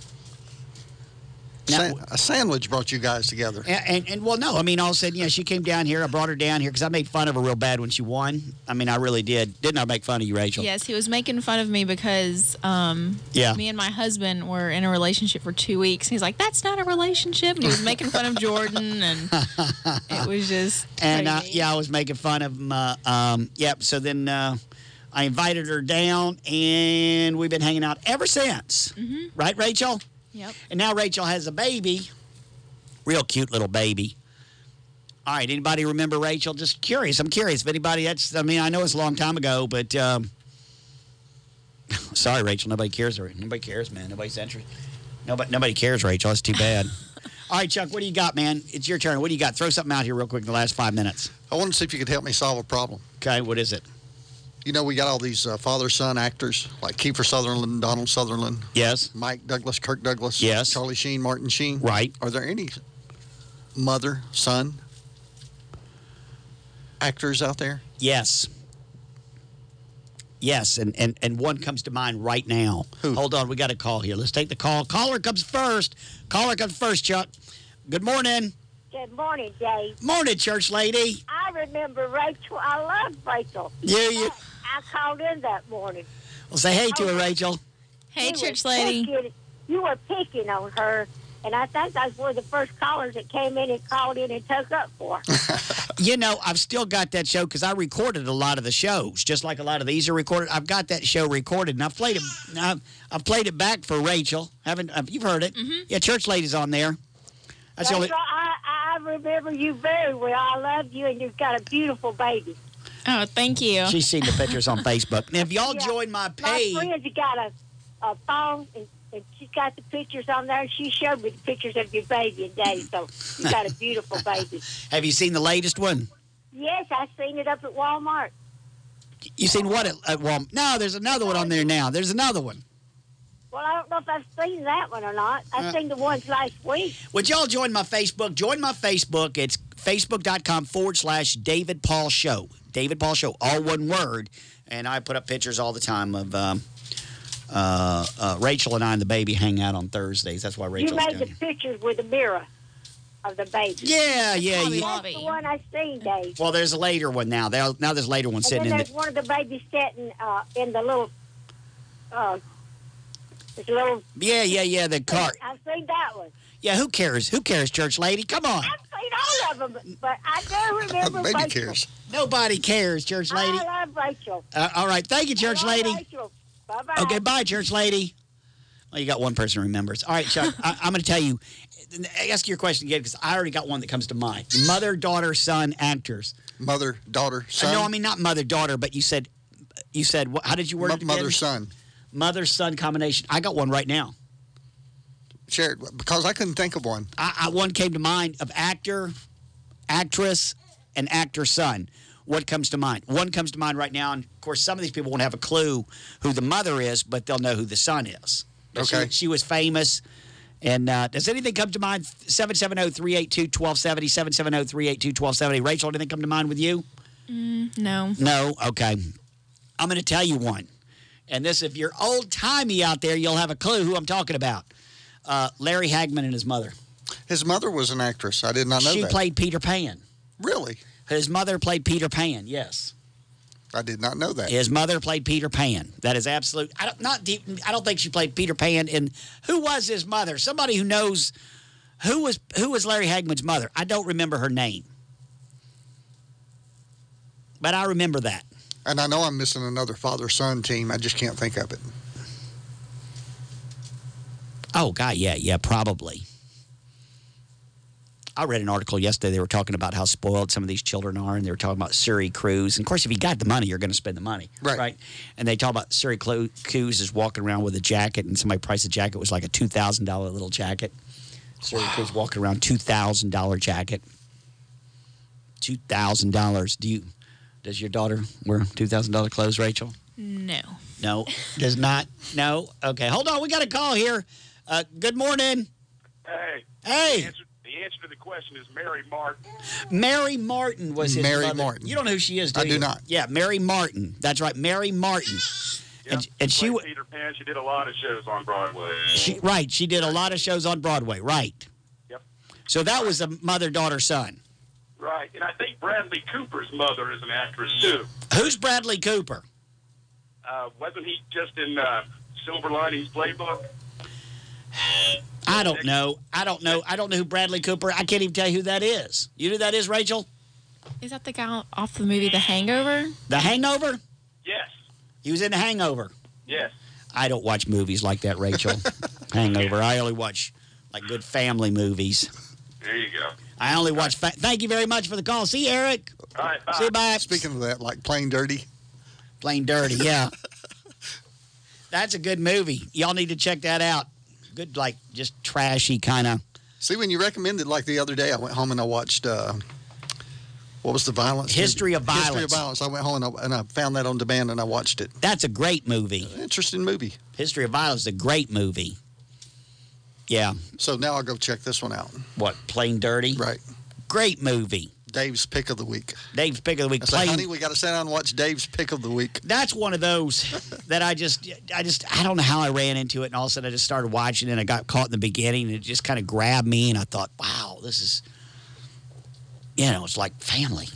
D: Sa- a sandwich brought you guys together.
C: And, and, and well, no, I mean, all of a sudden, yeah, she came down here. I brought her down here because I made fun of her real bad when she won. I mean, I really did. Didn't I make fun of you, Rachel?
W: Yes, he was making fun of me because um,
C: Yeah.
W: me and my husband were in a relationship for two weeks. He's like, "That's not a relationship," and he was making fun of Jordan, and [LAUGHS] it was just.
C: And uh, yeah, I was making fun of him. Uh, um, yep. So then uh, I invited her down, and we've been hanging out ever since.
W: Mhm.
C: Right, Rachel?
W: Yep.
C: And now Rachel has a baby, real cute little baby. All right. Anybody remember Rachel? Just curious. I'm curious if anybody. That's. I mean, I know it's a long time ago, but. Um, [LAUGHS] sorry, Rachel. Nobody cares. Nobody cares, man. Nobody's interested. Nobody. Nobody cares, Rachel. That's too bad. [LAUGHS] All right, Chuck. What do you got, man? It's your turn. What do you got? Throw something out here real quick in the last five minutes.
D: I want to see if you could help me solve a problem.
C: Okay. What is it?
D: You know, we got all these uh, father son actors like Kiefer Sutherland, Donald Sutherland.
C: Yes.
D: Mike Douglas, Kirk Douglas.
C: Yes.
D: Charlie Sheen, Martin Sheen.
C: Right.
D: Are there any mother son actors out there?
C: Yes. Yes, and, and, and one comes to mind right now. Hold on, we got a call here. Let's take the call. Caller comes first. Caller comes first, Chuck. Good morning.
X: Good morning, Dave.
C: Morning, church lady.
X: I remember Rachel. I love Rachel.
C: Yeah, you.
X: I called in that morning.
C: Well, say hey to her, Rachel.
W: Hey,
X: You
W: church
X: were
W: lady.
X: Picking, you were picking on her, and I think that's one of the first callers that came in and called in and took up for her. [LAUGHS]
C: You know, I've still got that show because I recorded a lot of the shows, just like a lot of these are recorded. I've got that show recorded, and I've played it. I've, I've played it back for Rachel. Haven't uh, you've heard it? Yeah, church lady's on there. That's the only.
X: I, I remember you very well. I love you, and you've got a beautiful baby.
W: Oh, thank you.
C: She's seen the pictures on Facebook. And if y'all
X: Yeah.
C: join my
X: My
C: page,
X: friend's got a, a phone, and, and she's got the pictures on there. She showed me the pictures of your baby and daddy, so you got a beautiful [LAUGHS] baby.
C: have you seen the latest one?
X: Yes, I've seen it up at Walmart.
C: You seen what at, at Walmart? No, there's another one on there now. There's another one.
X: Well, I don't know if I've seen that one or not. I've
C: Uh,
X: seen the ones last week.
C: Would y'all join my Facebook? Join my Facebook. It's facebook.com forward slash David Paul Show. David Paul Show, all one word. And I put up pictures all the time of um, uh, uh, Rachel and I and the baby hang out on Thursdays. That's why
X: Rachel.
C: you
X: made the
C: here.
X: pictures with the mirror of the baby.
C: Yeah, yeah,
X: That's
C: yeah.
X: the one I seen, Dave.
C: Well, there's a later one now. There, now there's a later one
X: and
C: sitting
X: then
C: in
X: there's
C: the.
X: one of the babies sitting uh, in the little, uh, this little.
C: Yeah, yeah, yeah, the cart.
X: I've seen that one.
C: Yeah, who cares? Who cares, church lady? Come on.
X: I've seen all of them, but I do [LAUGHS] remember
C: Baby
X: Rachel.
C: cares. Nobody cares, church lady.
X: I love Rachel.
C: Uh, all right. Thank you, church
X: I love
C: lady.
X: Rachel. Bye-bye.
C: Okay, bye, church lady. Well, you got one person who remembers. All right, Chuck, [LAUGHS] I, I'm going to tell you, ask your question again because I already got one that comes to mind. Mother, daughter, son actors.
D: Mother, daughter, son.
C: No, I mean not mother, daughter, but you said, you said, how did you word
D: Mo-
C: it?
D: mother,
C: again?
D: son.
C: Mother, son combination. I got one right now.
D: Share because I couldn't think of one.
C: I, I, one came to mind of actor, actress, and actor son. What comes to mind? One comes to mind right now, and of course, some of these people won't have a clue who the mother is, but they'll know who the son is. But she-
D: Okay.
C: She, was famous. And uh, does anything come to mind? 770 382 1270. 770 382 1270. Rachel, anything come to mind with you?
W: Mm, no.
C: No? Okay. I'm going to tell you one. And this, if you're old timey out there, you'll have a clue who I'm talking about. Uh, Larry Hagman and his mother.
D: His mother was an actress. I did not know
C: she
D: that.
C: played Peter Pan.
D: Really?
C: His mother played Peter Pan. Yes.
D: I did not know that.
C: His mother played Peter Pan. That is absolute. I don't not. deep- I don't think she played Peter Pan. And who was his mother? Somebody who knows who was who was Larry Hagman's mother. I don't remember her name, but I remember that.
D: And I know I'm missing another father son team. I just can't think of it.
C: Oh God, yeah, yeah, probably. I read an article yesterday. They were talking about how spoiled some of these children are, and they were talking about Suri Cruise. And of course, if you got the money, you're going to spend the money,
D: Right. right?
C: And they talk about Suri Clu- Cruise is walking around with a jacket, and somebody priced the jacket was like a two thousand dollar little jacket. Suri Cruise walking around two thousand dollar jacket. Two thousand dollars. Do you? Does your daughter wear two thousand dollar clothes, Rachel?
W: No.
C: No, does not. No. Okay, hold on. We got a call here. Uh, good morning.
Y: Hey.
C: Hey.
Y: The answer, the answer to the question is Mary Martin.
C: Mary Martin was his
D: Mary
C: mother.
D: Martin.
C: You don't know who she is, do
D: I do not.
C: Yeah, Mary Martin. That's right, Mary Martin. And, and she,
Y: played Peter Pan. She did a lot of shows on Broadway.
C: she, right, she did a lot of shows on Broadway, right?
Y: Yep.
C: So that was a mother, daughter, son.
Y: Right, and I think Bradley Cooper's mother is an actress too.
C: Who's Bradley Cooper?
Y: Uh, wasn't he just in uh, Silver Linings Playbook?
C: I don't know. I don't know. I don't know who Bradley Cooper. I can't even tell you who that is. You know who that is, Rachel?
W: Is that the guy off the movie The Hangover?
C: The Hangover.
Y: Yes.
C: He was in The Hangover.
Y: Yes.
C: I don't watch movies like that, Rachel. [LAUGHS] Hangover. I only watch like good family movies.
Y: There you go.
C: I only watch. Fa- Thank you very much for the call. See you, Eric.
Y: All right. Bye.
C: See you, bye.
D: Speaking of that, like Plain Dirty.
C: Plain Dirty, yeah. [LAUGHS] That's a good movie. Y'all need to check that out. Good, like just trashy kind of.
D: See, when you recommended, like the other day, I went home and I watched. Uh, what was the violence?
C: History of
D: History of
C: Violence.
D: Violence. I went home and I, and I found that on demand and I watched it.
C: That's a great movie.
D: Interesting movie.
C: History of Violence is a great movie. Yeah.
D: So now I'll go check this one out.
C: What? Plain Dirty.
D: Right.
C: Great movie.
D: Dave's pick of the week.
C: Dave's pick of the week.
D: I said, honey, we got to sit down and watch Dave's pick of the week.
C: that's one of those that I just, I just, I don't know how I ran into it, and all of a sudden I just started watching it. and I got caught in the beginning, and it just kind of grabbed me, and I thought, wow, this is, you know, it's like family,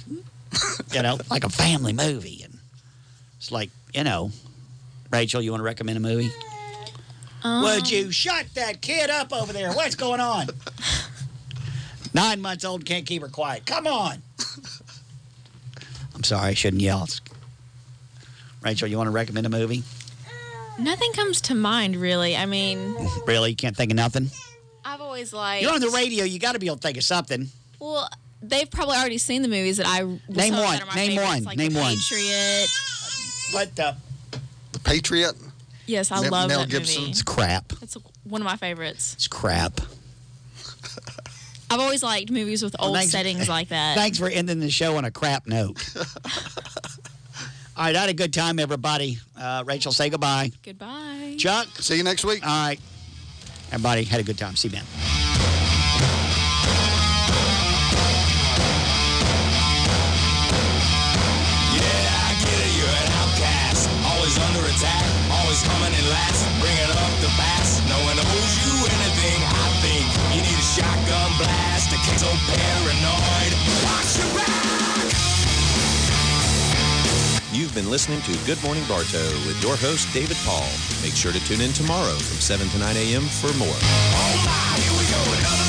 C: you know, [LAUGHS] like a family movie, and it's like, you know, Rachel, you want to recommend a movie? Um. Would you shut that kid up over there? What's going on? [LAUGHS] Nine months old can't keep her quiet. Come on. [LAUGHS] I'm sorry, I shouldn't yell. Rachel, you want to recommend a movie?
W: Nothing comes to mind, really. I mean, [LAUGHS]
C: Really? You can't think of nothing?
W: I've always liked.
C: You're on the radio. You got to be able to think of something.
W: Well, they've probably already seen the movies that I.
C: Name one.
W: my
C: Name
W: favorites,
C: one.
W: Like
C: Name
W: the
C: one.
W: Patriot.
C: What the?
D: The Patriot.
W: Yes, I
D: Mel-
W: love
D: Mel
W: that
D: Gibson.
W: movie.
C: It's crap.
W: It's one of my favorites.
C: It's crap.
W: I've always liked movies with old
C: thanks-
W: settings like that. [LAUGHS]
C: Thanks for ending the show on a crap note. [LAUGHS] All right, I had a good time, everybody. Uh, Rachel, say goodbye.
W: Goodbye.
C: Chuck.
D: See you next week.
C: All right. Everybody had a good time. See you, man.
E: been listening to Good Morning Bartow with your host, David Paul. Make sure to tune in tomorrow from 7 to 9 a.m. for more.
Z: Oh my,